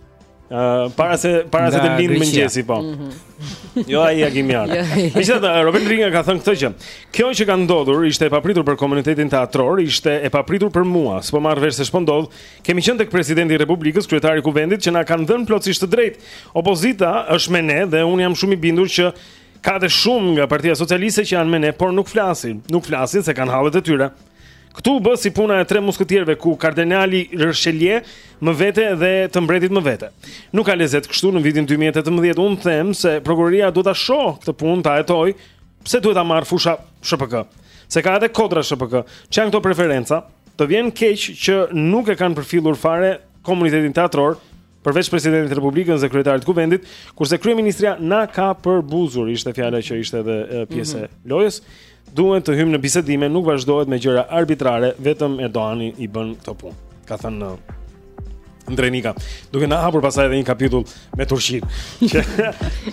Ë uh, para se para se të lindë mëngjesi po. Mm -hmm. Jo ai agimi ja. Jo, jo. Megjithatë uh, Robert Ndrenika ka thënë këtë që kjo që ka ndodhur ishte e papritur për komunitetin teatror, ishte e papritur për mua. S'po marr vesh se ç'po ndodh, Kemi qenë tek presidenti i Republikës, kryetari i Kuvendit që na kanë dhënë plotësisht të drejtë. Opozita është me ne dhe unë jam shumë i bindur që ka dhe shumë nga Partia Socialiste që janë me ne, por nuk flasin, nuk flasin se kanë hallet e tyre. Këtu u bë si puna e tre musketierëve ku kardinali Rishëlje më vete dhe të mbretit më vete. Nuk ka lezet kështu në vitin 2018 unë them se prokuroria duhet ta shohë këtë punë, ta hetojë, pse duhet ta marrë Fusha SHPK? Se ka edhe Kodra SHPK. Ç'janë këto preferenca, Të vjen keq që nuk e kanë përfillur fare komunitetin teatror, përveç presidentit të Republikës dhe kryetarit të Kuvendit, kurse kryeministria na ka përbuzur, ishte fjala që ishte edhe pjesë e mm -hmm. lojës. Duhet të hyjmë në bisedime, nuk vazhdohet me gjëra arbitrare, vetëm Erdogani i bën këto punë. Ka thënë Ndrenika. Duke na hapur pastaj edhe një kapitull me Turqinë. Që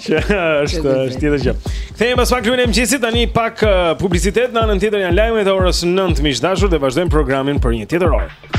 që është është tjetër gjë. Kthehemi pas pak lajmet e mëngjesit tani pak uh, publicitet në anën tjetër janë lajmet e orës 9 miq të dashur dhe vazhdojmë programin për një tjetër orë.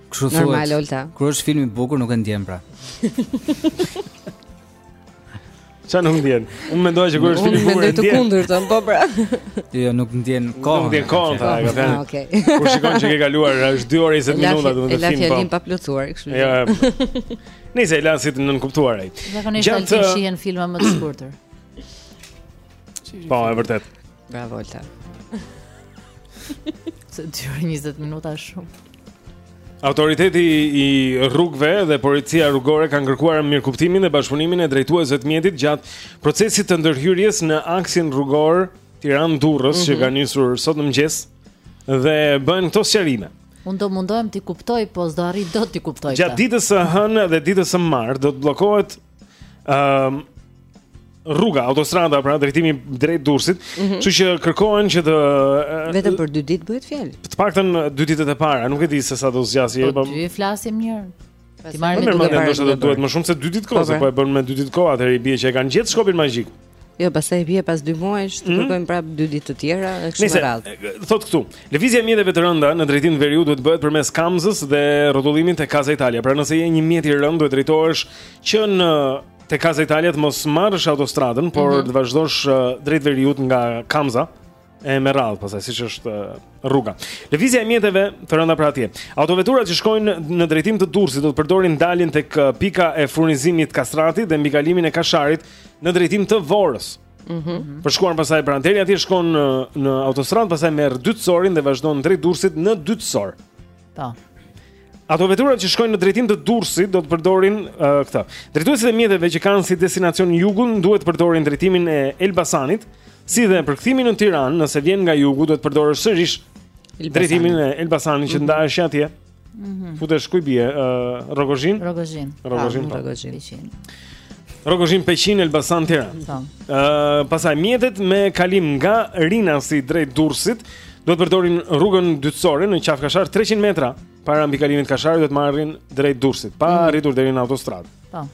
Kështu thuhet. Normal Olta. Kur është film i bukur nuk e ndjen pra. Ça nuk ndjen. Unë mendoj që kur është film i bukur ndjen. Unë mendoj të kundërtën, po pra. Jo, nuk ndjen kohën. Nuk ndjen kohën, ta kam thënë. Ah, okej. Kur shikon që ke kaluar është 2 orë 20 minuta domethënë film. E la fjalinë po pa plotësuar, kështu. Jo. jo. Se e la si të nënkuptuar ai. Zakonisht ai shihen filma më të shkurtër. Po, e vërtetë. Bravo Olta. Se dy orë 20 minuta shumë. Autoriteti i rrugëve dhe policia rrugore kanë kërkuar mirëkuptimin dhe bashkëpunimin e drejtuesve të mjetit gjatë procesit të ndërhyrjes në aksin rrugor Tiranë-Durrës mm -hmm. që mhm. ka nisur sot në mëngjes dhe bëhen këto sqarime. Unë do mundohem t'i kuptoj, po s'do arrij dot t'i kuptoj këtë. Gjatë ditës së hënë dhe ditës së martë do të bllokohet Ëm um, rruga, autostrada pra drejtimi drejt Durrësit, mm -hmm. kështu që kërkohet që të vetëm për dy ditë bëhet fjalë. Të paktën dy ditët e para, nuk e di se sa do zgjasë apo. Po ti flasim mirë. Ti marrim me dy ditë. Ndoshta do duhet më shumë se dy ditë kohë, po, se po e bënë me dy ditë kohë, atëherë i bie që e kanë gjetë shkopin magjik. Mm Jo, pastaj vijmë pas 2 muajsh, të mhm. kërkojmë prap 2 ditë të tjera dhe kështu me radhë. Thotë këtu, lëvizja e mjeteve të rënda në drejtim të veriut duhet të bëhet përmes Kamzës dhe rrotullimit te Casa Italia. Pra nëse je një mjet i rëndë, duhet drejtohesh që në te Casa Italia të mos marrësh autostradën, por mm -hmm. të vazhdosh drejt veriut nga Kamza. e me radhë pastaj, siç është rruga. Lëvizja e mjeteve të rënda pra atje. Autoveturat që shkojnë në drejtim të Durrësit do të përdorin daljen tek pika e furnizimit Kastratit dhe mbikalimin e Kasharit në drejtim të Vorës. Mm -hmm. Për shkuar pastaj pra anteri atje shkon në, në autostradë, pastaj merr dytësoren dhe vazhdon drejt Durrësit në dytësore. Po. Autoveturat që shkojnë në drejtim të Durrësit do të përdorin uh, këtë. Drejtuesit e mjeteve që kanë si destinacion jugun duhet të përdorin drejtimin e Elbasanit, si dhe për kthimin në Tiranë, nëse vjen nga jugu duhet të përdorësh sërish drejtimin e Elbasanit që mhm. ndahesh atje. Mhm. Futesh ku bie, uh, Rrogozhinë? Rrogozhinë. Rrogozhinë. Po. Rrogozhinë. Rrogozhinë Peqin Elbasan Tiranë. Ëh, uh, pastaj mjetet me kalim nga Rinasi drejt Durrësit duhet të përdorin rrugën dytësore në Qafë Kashar 300 metra para mbikalimit Kashar duhet të marrin drejt Durrësit, pa mm. arritur deri në autostradë. Po.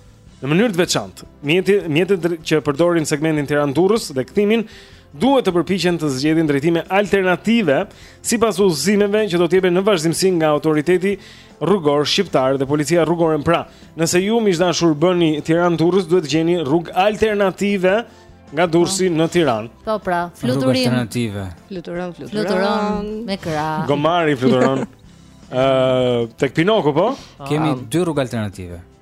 Në mënyrë të veçantë, mjetet mjetet që përdorin segmentin Tiranë-Durrës dhe kthimin duhet të përpiqen të zgjedhin drejtime alternative sipas udhëzimeve që do të jepen në vazhdimësi nga autoriteti rrugor shqiptar dhe policia rrugore pra. Nëse ju miq të dashur bëni Tiranë Durrës duhet të gjeni rrugë alternative nga Durrësi në Tiranë. Po pra, fluturim. Alternative. Fluturon, fluturon. Fluturon me krah. Gomari fluturon. Ëh, uh, tek Pinoku po? Kemi dy rrugë alternative.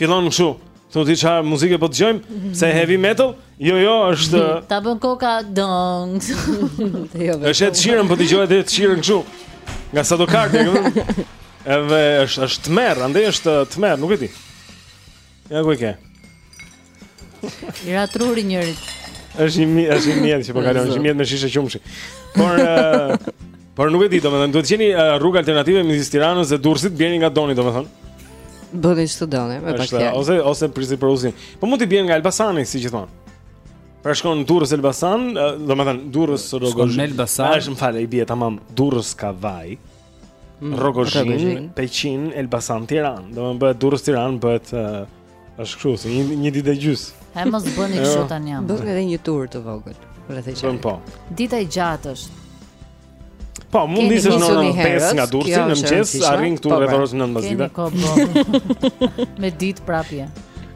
Fillon kështu. Thu ti çfarë muzike po dëgjojmë? Mhm. Se heavy metal? Jo, jo, është Ta bën koka dong. Jo, është e çjerrën po dëgjohet e çjerrën kështu. Nga sa do kartë, kupton. Edhe është është tmerr, andaj është tmerr, nuk e di. Ja ku e ke. I ra truri njërit. Është një është një mjet që po kalon, është një mjet me shishe qumshti. Por Por nuk e di, domethënë duhet të gjeni uh, rrugë alternative midis Tiranës dhe Durrësit, bjerni nga doni domethënë. Bëni çfarë doni, me pak fjalë. Ose ose prisni për usin. Po mund të bjerni nga Elbasani si gjithmonë. Pra shkon Durrës Elbasan, uh, domethënë Durrës Rrogozhinë. Shkon në Elbasan. Tash më fal, i bie tamam Durrës Kavajë. Mm, Rrogozhinë, Peqin, Elbasan, Tiranë. Domethënë bëhet Durrës Tiranë, bëhet uh, Është kështu, si një një ditë e gjysmë. E mos bëni kështu tani. Bëj edhe një tur të vogël rreth e qark. Po. Dita e gjatë është. Po, mund të nisësh në orën 5 nga Durrësi në mëngjes, arrin këtu rreth orës 9 mbasdite. Po, po. Me ditë prapë.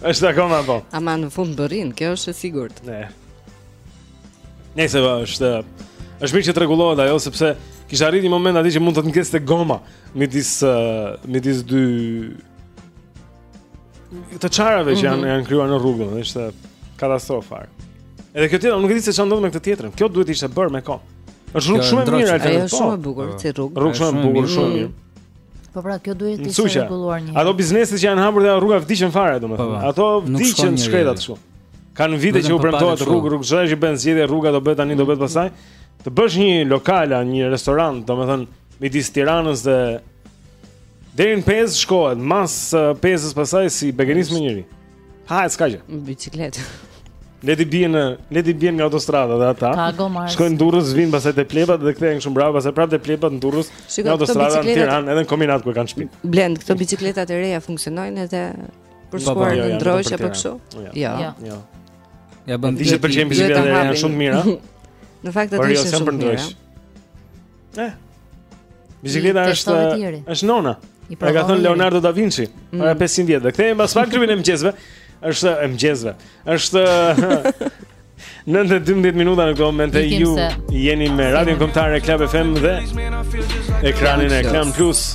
Është akoma po. Ama në fund mbërrin, kjo është e sigurt. Ne. Nëse va po, është është mirë që rregullohet ajo sepse kishte arritur një moment aty që mund të të ngecte goma midis midis dy të çarave që janë mhm. janë krijuar në rrugë, ishte katastrofa. Edhe kjo tjetër, nuk e di se çfarë ndodh me këtë tjetrën. Kjo duhet ishte bërë me kohë. Është rrugë shumë e mirë atë. Është po. shumë e bukur si rrugë. Rrugë shumë e bukur, shumë mirë. Po pra, kjo duhet të ishte rregulluar një. Ato bizneset që janë hapur te rruga vdiqën fare domethënë. Po, po. Ato vdiqën shkreta kështu. Kanë vite që u premtohet rrugë, rrugë zgjaj që bën zgjidhje, rruga do bëhet tani do bëhet pastaj. Të bësh një lokal, një restorant, domethënë midis Tiranës dhe Deri në Pezë shkohet, mas uh, Pezës pasaj si begenis më njeri. Ha, e s'ka gjë. Me biçikletë. Le t'i bien, le t'i bien nga autostrada dhe ata. Pago Mars. Shkojnë Durrës, vinë pasaj te Plepat dhe kthehen shumë bravo, pasaj prapë te Plepat në Durrës, nga autostrada në Tiranë, edhe në Kombinat ku e kanë shpinë. Blend, këto biçikletat e reja funksionojnë edhe për po, po, shkuar jo, në Ndroq apo kështu? Jo. Jo. jo. jo. Ja bën vjet. Ishte pëlqen biçikletat e reja shumë të mira. Në fakt ato ishin shumë të mira. Eh. Biçikleta është është nona. E ka thënë Leonardo da Vinci mm. para 500 vjetëve. Kthehemi pas pak. Klubi i mëngjesve, është i mëngjesve. Është 9:12 minuta në këto momente ju jeni me radion kombëtare Club FM dhe ekranin e Klan Plus.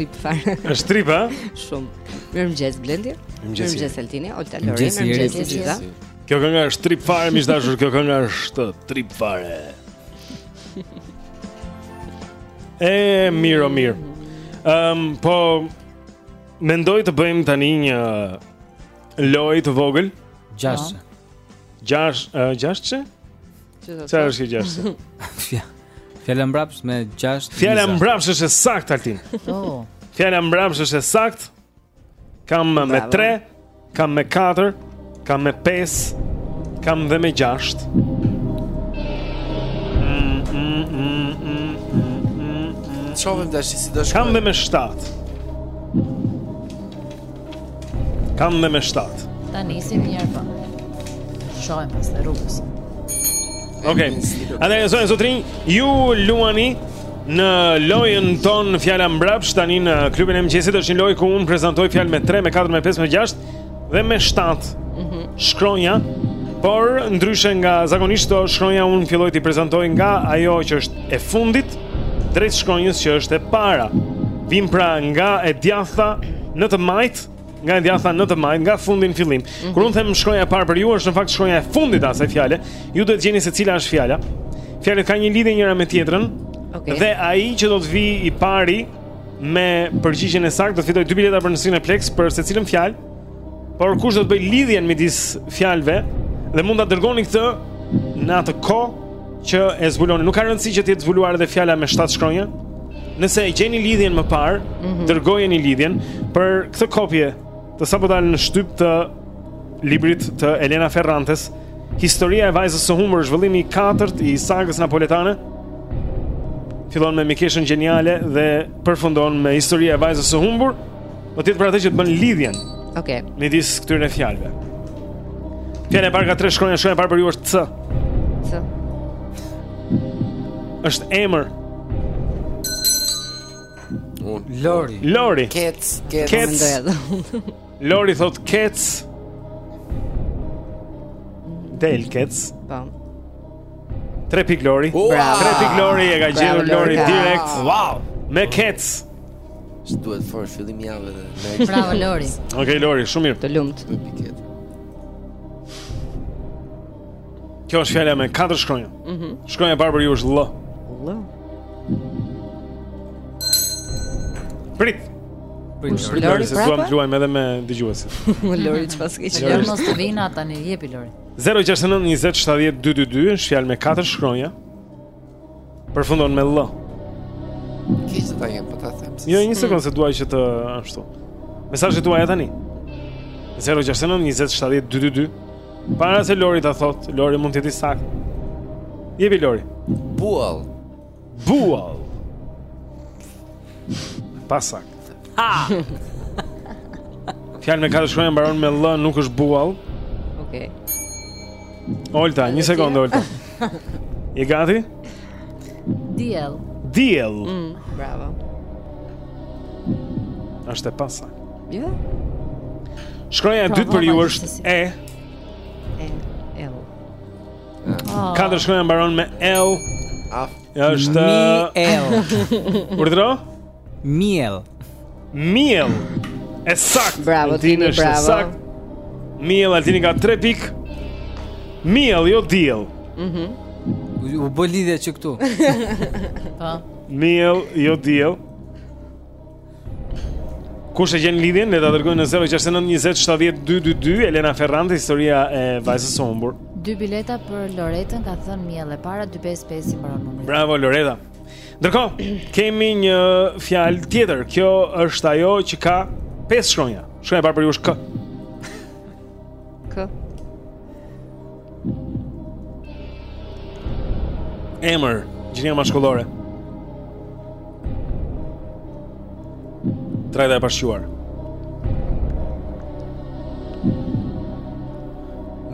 trip fare. Është trip, ha? Shumë. Mirëmëngjes Blendi. Mirëmëngjes Altin, Olta, Lori, mirëmëngjes Liza. Kjo kënga është trip fare, miq të dashur, kjo kënga është trip fare. E mirë, o mirë. Ehm, um, po mendoj të bëjmë tani një lojë të vogël. Gjashtë. Gjashtë, uh, gjashtë? Çfarë është kjo gjashtë? Fjala mbrapsht me gjashtë. Fjala mbrapsht është e saktë Altin. Po. Fjala mbrapsht është e saktë. Kam me 3, kam me 4, kam me 5, kam dhe me 6. Shohim tashi si do shkoj. Kam dhe me 7. Kam dhe me 7. Ta nisim një herë po. Shohim pas rrugës. Okej. Okay. Atëherë zonja zotërinj, ju luani Në lojën tonë fjala mbrapsht tani në klubin e mëngjesit është një lojë ku unë prezantoj fjalë me 3 me 4 me 5 me 6 dhe me 7. Mhm. Shkronja, por ndryshe nga zakonisht këto shkronja unë filloj t'i prezantoj nga ajo që është e fundit drejt shkronjës që është e para. Vijmë pra nga e djathta në të majtë Nga e djathta në të majtë, nga fundi në fillim. Mm -hmm. Kur unë them shkronja e parë për ju, është në fakt shkronja e fundit e asaj fjale. Ju duhet të gjeni se cila është fjala. Fjalët kanë një lidhje njëra me tjetrën. Okay. Dhe ai që do të vijë i pari me përgjigjen e saktë do të fitojë dy bileta për në Cineplexx për secilën fjalë. Por kush do të bëjë lidhjen midis fjalëve dhe mund ta dërgoni këtë në atë kohë që e zbuloni. Nuk ka rëndësi që të jetë zbuluar edhe fjala me 7 shkronja. Nëse e gjeni lidhjen më parë, mm -hmm. dërgojeni lidhjen për këtë kopje të sapodalë në shtyp të librit të Elena Ferrantes, Historia e vajzës së humbur, është vëllimi i katërt i sagës napoletane. Fillon me mikeshën gjeniale dhe përfundon me historia e vajzës së humbur. Do të jetë për atë që të bën lidhjen. Okej. Okay. Midis këtyre fjalëve. Fjala e parë ka tre shkronja, shkronja e parë për ju është C. C. Është emër. Lori. Lori. Kec, kec. kec. Lori thotë kec. Del kec. Po. Tre pikë Lori. Wow. Tre pikë Lori e ka gjetur Lori direkt. Wow. Me kec. Se duhet fort fillim jave dhe Bravo Lori Ok Lori, shumë mirë Të lumtë Kjo është fjala me katër shkronja. Mhm. Mm shkronja e parë për ju është L. L. Prit. Prit. Prit. Lori, se duam të luajmë edhe me dëgjuesit. Lori çfarë ke? Jo mos të vijnë tani, jepi Lori. 069 20 70 222 është fjalë me katër shkronja. Përfundon me L. Ti s'ta jep po ta them. Jo, një sekondë se dua që të ashtu. Mesazhet tuaja tani. 069 20 70 222. Para se Lori ta thot, Lori mund të jetë i saktë. Jepi Lori. Buall. Buall. Pasakt. Ha! Fjalë me katër shkronja mbaron me L, nuk është buall. Okej. Okay. Olta, një sekondë Olta. Je gati? Diell. Diell. Mm, bravo. Është e pasakt. Jo. Yeah. Shkronja e dytë për ju është e. E. E. Oh. Katër shkronja mbaron me L. Af. Është miell. Urdhro? Miell. Miell. E sakt. Bravo, Altini, bravo. Sakt. Miell, Altini ka 3 pik. Miell, jo diell. Mhm. Mm u bë lidhja që këtu. Po. Miell, jo diell. Kush e gjen lidhjen, le ta dërgojë në 069 20 70 222 Elena Ferrante, historia e vajzës së humbur. Dy bileta për Loretën ka thënë miell e para 255 i mbaron numri. Bravo Loreta. Ndërkohë, kemi një fjalë tjetër. Kjo është ajo që ka pesë shkronja. Shkronja e parë për ju është K. K. Emër, gjinia mashkullore. Trajta e pashquar.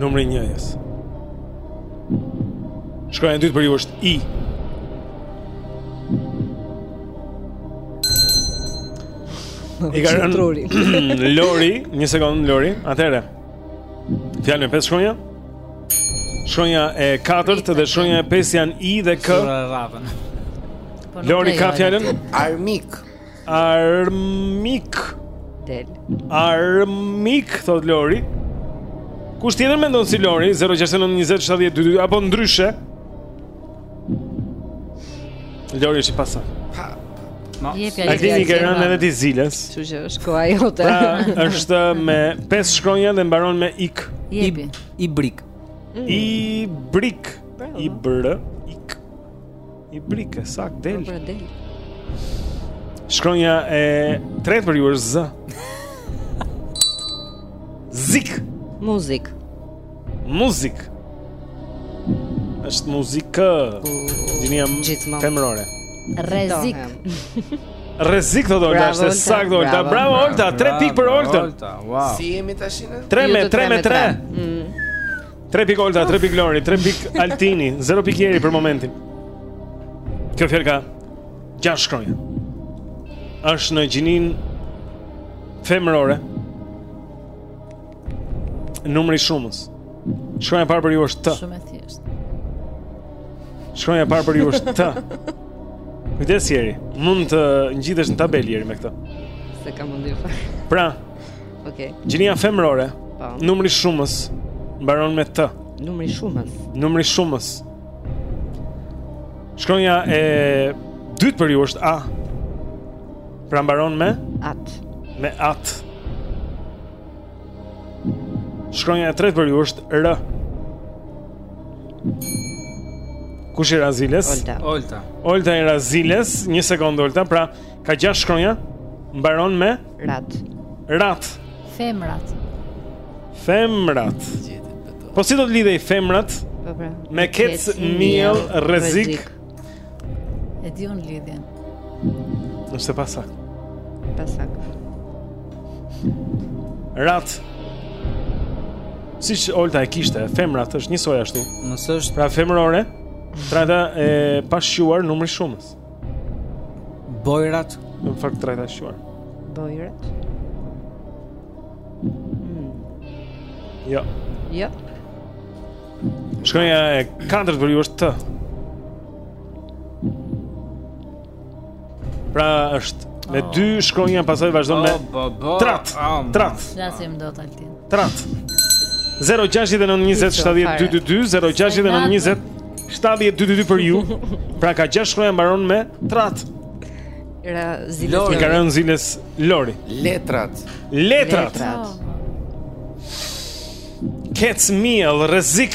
Numri njëjës. Shkronja e dytë për ju është i. I ka rënë truri. Lori, një sekond Lori, atëre. Fjalë me pesë shkronja. Shkronja e katërt dhe shkronja e pestë janë i dhe k. Lori ka fjalën? Armik. Armik. Del. Armik thot Lori. Kush tjetër mendon si Lori 0692070222 apo ndryshe? Lori është i pasakt. Ma, Altin i ke rënë edhe ti zilës Kështu që është koha jote Pra është me 5 shkronja dhe mbaron me ik Jepi I, ibrik mm. Ibrik I brë Ik Ibrik, saktë, del. Po, pra, del. Shkronja e tretë për ju është Z. Zik. Muzik. Muzik. Është muzikë. Gjinia gjithmonë femërore. Rrezik. Rrezik do të thotë, është saktë Olta. Bravo Olta, 3 pikë për Oltën. Wow. Si jemi tash ne? 3 me 3 me 3. 3 pikë Olta, 3 pikë Lori, 3 pikë Altini, 0 pikë Jeri për momentin. Kjo fjalë ka gjashtë shkronja. Është në gjininë femërore. Numri shumës. Shkronja e parë për ju është T. Shumë e thjeshtë. Shkronja e parë për ju është T. Kujdes Jeri, mund të ngjitesh në tabelë Jeri me këtë. S'e kam menduar. Pra, Okej. Okay. Gjinia femërore. Po. Numri shumës mbaron me T. Numri shumës. Numri shumës. Shkronja e dytë për ju është A. Pra mbaron me At. Me At. Shkronja e tretë për ju është R. Kush i ra ziles? Olta. Olta. Olta i ra ziles, një sekondë Olta, pra Ka gjashtë shkronja. Mbaron me rat. Rat. Femrat. Femrat. Po si do të lidhej femrat? Po pra. Me kec miell rrezik. E di unë lidhjen. Nëse pa sak. Pa sak. Rat. Siç Olta e kishte, femrat është njësoj ashtu. Nëse është pra femërore, trajta e pashquar numri shumës. Bojrat Në fakt trajta e shquar Bojrat mm. Jo Jo Shkronja e katërt për ju është T Pra është me oh. dy shkronja pastaj vazhdon me oh, trat, oh, trat. Flasim do të Altin. Trat. 0692070222 0692070222 për ju. Pra ka 6 shkronja mbaron me trat. Lori. I ka rënë ziles Lori. Letrat. Letrat. Letrat. Kec miell rrezik.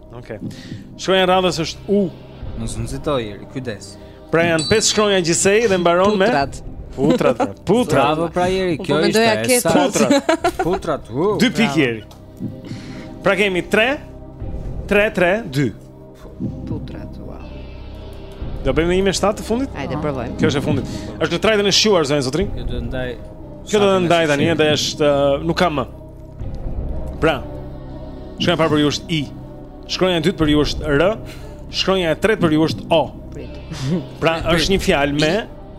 Okej. Okay. Shkronja e radhës është U. Mos nxito, kujdes. Pra janë pesë shkronja gjithsej dhe mbaron me Putrat. Putrat. Pra. Putrat. Bravo pra Jeri, po kjo po ishte. Po mendoja Putrat. Putrat. Uh, Dy pikë Jeri. Pra kemi 3 3 3 2. Putrat. Wow. Do bëjmë një me 7 të fundit? Hajde, ah. provojmë. Kjo është e fundit. Është në trajtën e shquar zonja zotërinj. Kjo do të ndajë. Kjo do të ndajë tani, edhe është nuk ka më. Pra, shkronja e parë për ju është I. Shkronja e dytë për ju është R. Shkronja e tretë për ju është O. Pra, është një fjalë me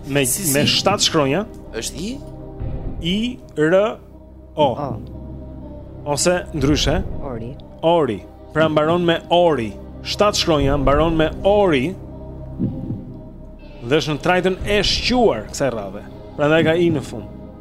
me me shtatë shkronja. Është I. I R O. Ose ndryshe, Ori. Ori. Pra mbaron me Ori. Shtatë shkronja mbaron me Ori. Dhe është në trajtën e shquar kësaj radhe. Prandaj ka i në fund.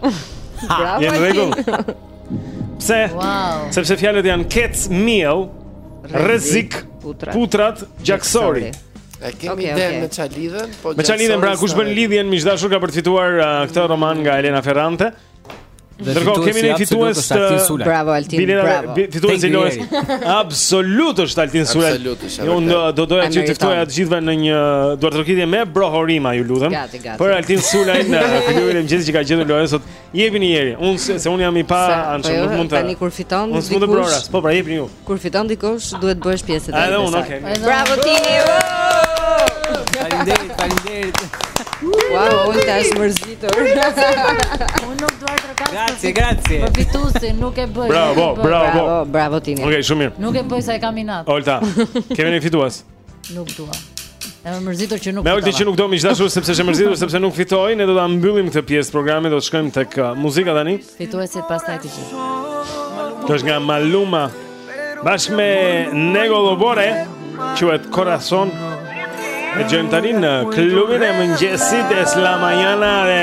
Bravo. Je në rregull. Pse? Wow. Sepse fjalët janë kec, miell, rrezik, putrat, gjaksori. E kemi okay, Eden okay. me ça lidhen, po Me ça lidhen pra kush bën lidhjen miq të dashur ka për të fituar uh, këtë roman nga Elena Ferrante. Dërgo kemi një fitues të Bravo Altin, Bilena, bravo. Fitues i lojës. Absolut është Altin Sulaj. Absolut është. Unë do doja që t'ju ftoja të gjithëve në një duartrokitje me brohorima, ju lutem. Për Altin Sulajn, krijuerin e mëngjesit që ka gjetur lojën sot, jepini një herë. Unë se, se unë jam i paanshëm, po nuk jo, mund të. Tani kur fiton dikush. Unë s'mund të brora, po pra jepini ju. Kur fiton dikush, duhet të bësh pjesë të tij. Okay. Bravo ti. Faleminderit, faleminderit. Wow, unë tash mërzitur. Unë nuk duartrokas. Grazie, grazie. Po fituesi, nuk e bëj. Bravo, bravo, bravo. Bravo Tini. Okej, shumë mirë. Nuk e bëj sa e kam inat. Olti, kemi një fitues. Nuk dua. E më mërzitur që nuk fitova. Me Oltin që nuk do t'më dijë ashtu sepse është mërzitur sepse nuk fitoi, ne do ta mbyllim këtë pjesë programit, do të shkojmë tek uh, muzika tani. Fituesit pastaj të gjithë. Kjo është nga Maluma. Bashkë me Nego do Borel, quhet Corazon. E dëgjojmë tani në klubin e mëngjesit es la mañana de...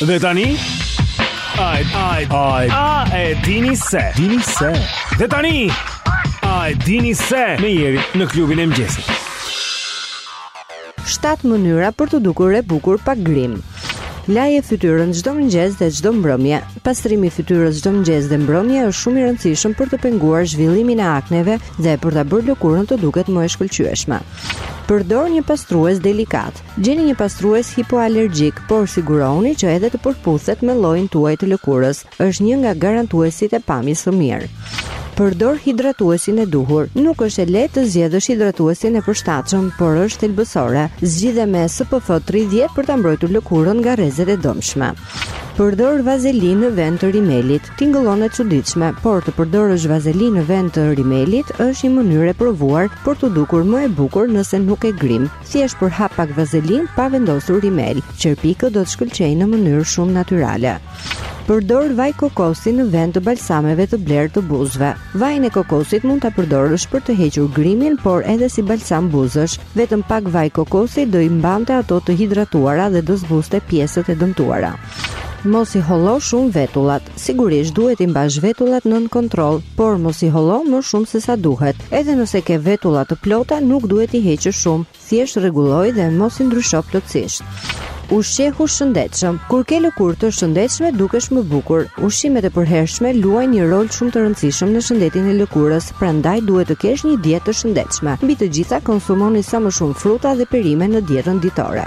Dhe tani Ai ai ai a e dini se dini se dhe tani a e dini se me Jerin në klubin e mëngjesit 7 mënyra për t'u dukur e bukur pa grim Laje fytyrën çdo mëngjes dhe çdo mbrëmje. Pastrimi i fytyrës çdo mëngjes dhe mbrëmje është shumë i rëndësishëm për të penguar zhvillimin e akneve dhe për ta bërë lëkurën të duket më e shkëlqyeshme. Përdor një pastrues delikat. Gjeni një pastrues hipoalergjik, por sigurohuni që edhe të përputhet me llojin tuaj të lëkurës. Është një nga garantuesit e pamjes së mirë. Përdor hidratuesin e duhur. Nuk është e lehtë të zgjedhësh hidratuesin e përshtatshëm, por është thelbësore. Zgjidhe me SPF 30 për ta mbrojtur lëkurën nga rrezet e dëmshme. Përdor vazelinë në vend të rimelit. Tingëllon e çuditshme, por të përdorësh vazelinë në vend të rimelit është një mënyrë e provuar për t'u dukur më e bukur nëse nuk ke grim. Thjesht përhap pak vazelinë pa vendosur rimel. Qerpikët do të shkëlqejnë në mënyrë shumë natyrale. Përdor vaj kokosi në vend të balsameve të blerë të buzëve. Vajin e kokosit mund ta përdorësh për të hequr grimin, por edhe si balsam buzësh. Vetëm pak vaj kokosi do i mbante ato të hidratuara dhe do zbuste pjesët e dëmtuara. Mos i hollo shumë vetullat. Sigurisht duhet t'i mbash vetullat nën kontroll, por mos i hollo më shumë se sa duhet. Edhe nëse ke vetulla të plota, nuk duhet t'i heqësh shumë. Thjesht rregulloji dhe mos i ndrysho plotësisht. Ushqehu shëndetshëm. Kur ke lëkurë të shëndetshme, dukesh më bukur. Ushqimet e përhershme luajnë një rol shumë të rëndësishëm në shëndetin e lëkurës, prandaj duhet të kesh një dietë të shëndetshme. Mbi të gjitha, konsumoni sa më shumë fruta dhe perime në dietën ditore.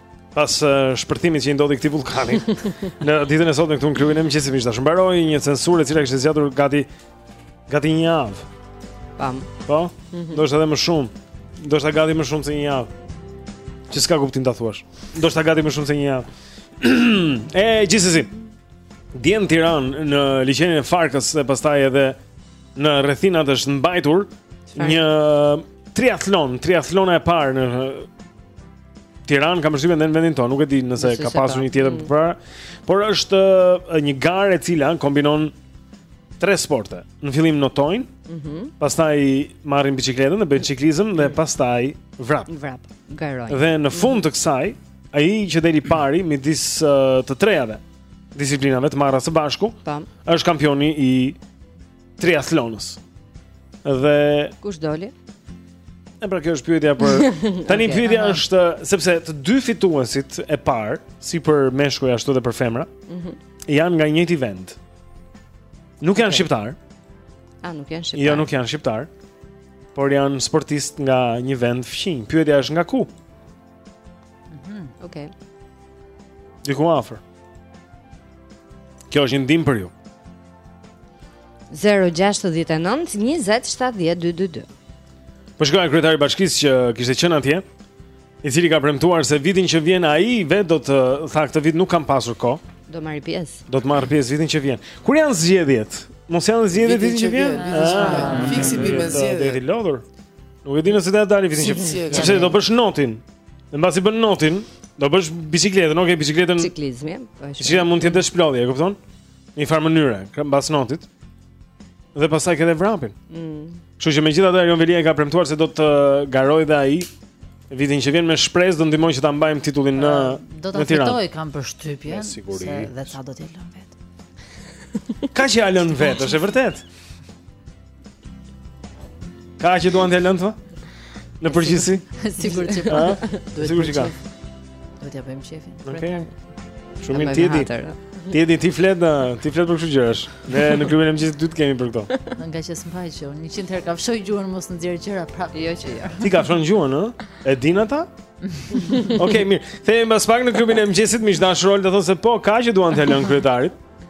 pas uh, shpërthimit që i ndodhi këtij vullkani. në ditën e sotme këtu në klubin e mëngjesit miq të dashur mbaroi një censurë e cila kishte zgjatur gati gati një javë. Pam. Po? Mm -hmm. Do të thotë më shumë. Do të thotë gati më shumë se një javë. Që s'ka kuptim ta thuash. Do të thotë gati më shumë se një javë. e gjithsesi. Dje në Tiranë në liqenin e Farkës dhe pastaj edhe në rrethinat është mbajtur një triathlon, triathlona e parë në Tiranë kam përshtypjen edhe në vendin tonë, nuk e di nëse ka pasur një tjetër mm. përpara, por është një garë e cila kombinon tre sporte. Në fillim notojnë, mm -hmm. pastaj marrin biçikletën dhe bëjnë çiklizëm dhe pastaj vrap. Vrap, garojnë. Dhe në fund të kësaj, ai që del i pari midis të trejave disiplinave të marra së bashku, është kampioni i triathlonës. Dhe kush doli? E pra kjo është pyetja për tani okay, pyetja aha. është sepse të dy fituesit e parë, si për meshkuj ashtu edhe për femra, mm -hmm. janë nga i njëjti vend. Nuk janë okay. shqiptarë. A nuk janë shqiptarë? Jo, nuk janë shqiptarë. Por janë sportistë nga një vend fqinj. Pyetja është nga ku? Mhm. Mm Okej. Okay. Diku afër. Kjo është një ndihmë për ju. 069 20 70 222. Po shkoi kryetari i bashkisë që kishte qenë atje, i cili ka premtuar se vitin që vjen ai vetë do të tha këtë vit nuk kam pasur kohë. Do marr pjesë. Do të marr pjesë vitin që vjen. Kur janë zgjedhjet? Mos janë zgjedhjet vitin që vjen? Fiks i bie me zgjedhjet. Do të lodhur. Nuk e di nëse do t'ia dalë vitin që vjen. Sepse do bësh notin. Dhe mbasi bën notin, do bësh biçikletën, okay, biçikletën. Çiklizmi, po. E cila mund të jetë çlodhje, e kupton? Në një farë mënyre, mbas notit. Dhe pastaj edhe vrapin. Mm. Kështu që megjithatë Erion Veliaj ka premtuar se do të garojë dhe ai vitin që vjen me shpresë do ndihmojë që ta mbajmë titullin në uh, në Tiranë. Do ta fitojë kam përshtypjen. Me siguri. Se dhe sa do të lëm vet. Ka që ia lënë vetë, është e vërtetë. Ka që duan t'ja lënë, Në përgjithësi? Sigur që po. Duhet Sigur që ka. Duhet t'ja bëjmë shefin. Okej. Shumë mirë ti di. Ti di ti flet, ti flet për çu gjërash. Ne në klubin e mëngjesit dy të kemi për këto. Nga që s'më faj që 100 herë kafshoj gjuhën mos nxjerr gjëra prap. Jo që jo. Ti kafshon gjuhën, ë? E din ata? Okej, mirë. Themi mbas pak në klubin e mëngjesit, miq të dashur, do të thonë se po, ka që duan t'ja lënë kryetarit.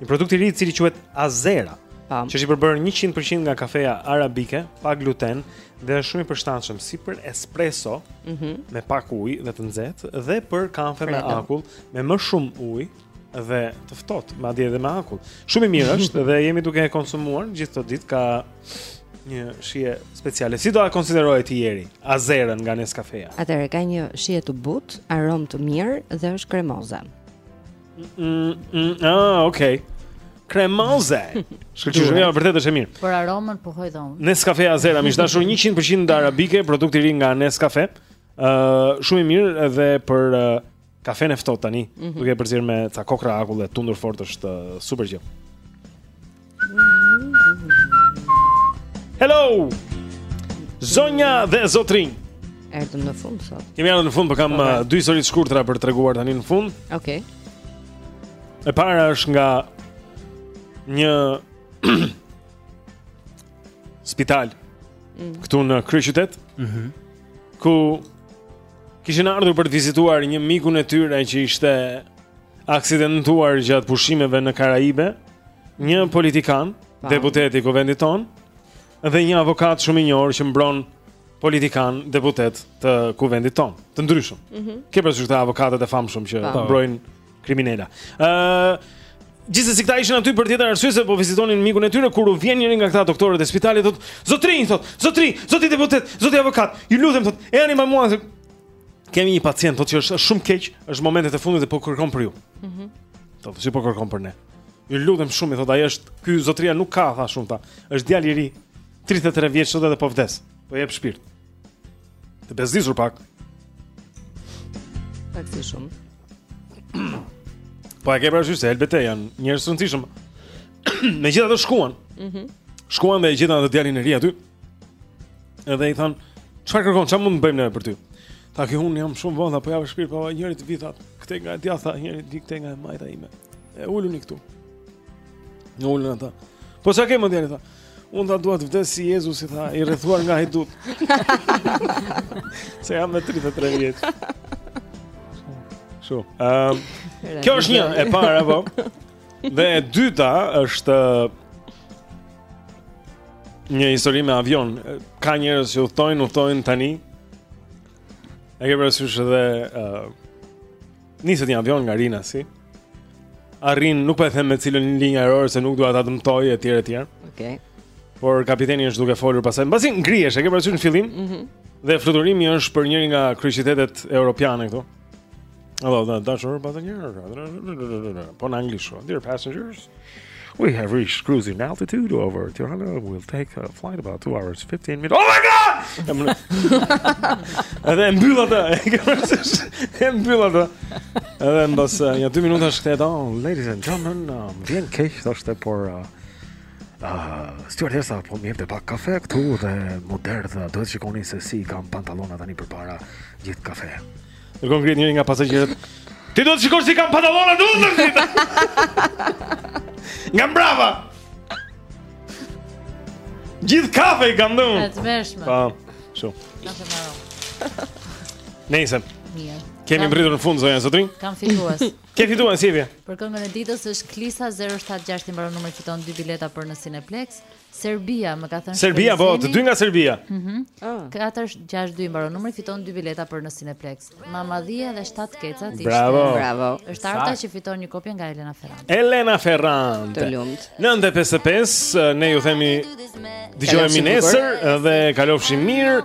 Një produkt i ri i cili quhet Azera, Tam. që është i përbërë 100% nga kafeja arabike, pa gluten dhe është shumë i përshtatshëm si për espresso mm -hmm. me pak ujë dhe të nxehtë dhe për kafe me akull me më shumë ujë dhe të ftohtë, madje edhe me akull. Shumë i mirë është dhe jemi duke e konsumuar gjithë këto ditë ka një shije speciale. Si do ta konsideroje ti Jeri? Azerën nga Nescafe. Atëherë ka një shije të butë, aromë të mirë dhe është kremoze. Mm, mm, ah, okay. Kremoze. Shkëlqyeshëm, jo vërtet është e mirë. Për aromën po hoj dhon. Nescafe Azera, miq të dashur 100% arabike, produkt i ri nga Nescafe. Ë, uh, shumë i mirë edhe për uh, kafen e ftohtë tani, mm -hmm. duke e përzier me ca kokrra akull e tundur fort është uh, super gjë. Hello! Zonja dhe Zotërinj Erdhëm në fund sot Kemi ardhur në fund, por po kam okay. Po, uh, dy histori të shkurtra për të treguar tani në fund Okej okay. E para është nga një spital mm. këtu në kryeqytet, mm -hmm. ku Kishin ardhur për të vizituar një mikun e tyre që ishte aksidentuar gjatë pushimeve në Karaibe, një politikan, po. deputet i kuvendit tonë, dhe një avokat shumë i njohur që mbron politikanë, deputetë të kuvendit tonë, të ndryshëm. Mm -hmm. Ke parasysh këta avokatët e famshëm që mbrojnë Kriminelë. Ë uh, Gjithsesi këta ishin aty për tjetër arsye se po vizitonin mikun e tyre kur u vjen njëri nga këta doktorët e spitalit thotë zotri thotë zotri zoti deputet zoti avokat ju lutem thotë ejani me mua se kemi një pacient thotë që është shumë keq është në momentet e fundit dhe po kërkon për ju. Mhm. Mm thotë si po kërkon për ne. Ju lutem shumë i thotë ai është ky zotria nuk ka tha shumë tha. Është djalë i ri 33 vjeç sot edhe po vdes. Po jep shpirt. Të bezdisur pak. Pak si shumë. Po e ke parasysh se helbete janë njerëz të rëndësishëm. Megjithatë shkuan. Mhm. Mm shkuan dhe e gjetën atë djalin e ri aty. Edhe i thanë, "Çfarë kërkon? Çfarë mund të bëjmë ne për ty?" Tha ke unë jam shumë vonë, po jap shpirt, po njëri të vijë tha. Këtej nga e djathta, njëri të vijë këtej nga e majta ime. E uluni këtu. U ulën ata. Po çka ke mo djalë tha? Unë ta dua të vdes si Jezusi tha, i rrethuar nga hajdutë. Se jam me 33 vjeç. Shu. Ehm, um, kjo është një e para po. Dhe e dyta është një histori me avion. Ka njerëz që udhëtojnë, udhëtojnë tani. E ke parasysh edhe uh, Niset një avion nga Rinasi. Arrin, nuk po e them me cilën linjë ajrore se nuk dua ta dëmtoj e tjera e tjera. Okej. Okay. Por kapiteni është duke folur pastaj. Mbasi ngrihesh, e ke parasysh në fillim? Mhm. Mm dhe fluturimi është për njërin nga kryeqytetet europiane këtu. Allo, da, dashur pasagjerë, po në anglisht, po, dear passengers, We have reached cruising altitude over Tirana. We'll take a flight about 2 hours 15 minutes. Oh my god! Edhe e mbyll atë. E mbyll atë. Edhe mbas eh, nja 2 minuta shkëputet, oh, ladies and gentlemen, um, më vjen keq thoshte por uh, uh, stjuardesa po më jepte pak kafe këtu dhe m'u derdh, duhet shikoni se si i kam pantallonat tani përpara gjithë kafe. Në çast ngrihet njëri nga pasagjerët Ti do të shikosh si i kam pantallonat unë në ngritë Nga mbrapa Gjithë kafe i kam edhe unë. Është veshme. Po, shu. Na të marrë. Nëse. Mirë. Kemi mbërritur në fund zonja zotërinj. Kam fitues. Ke fitues Sivi. Për këngën e ditës është Klisa 076 i mbaron numri fiton dy bileta për në Cineplex. Serbia, më ka thënë Shpenzimi. Serbia, po, të dy nga Serbia. Mhm. Mm 462 i mbaron numri, fiton dy bileta për në Cineplex. Mamadhia dhe 7 kecat. Bravo. Bravo. Është Arta që fiton një kopje nga Elena Ferrante. Elena Ferrante. Të lumtë. 9:55 ne ju themi dëgjohemi nesër dhe kalofshi mirë.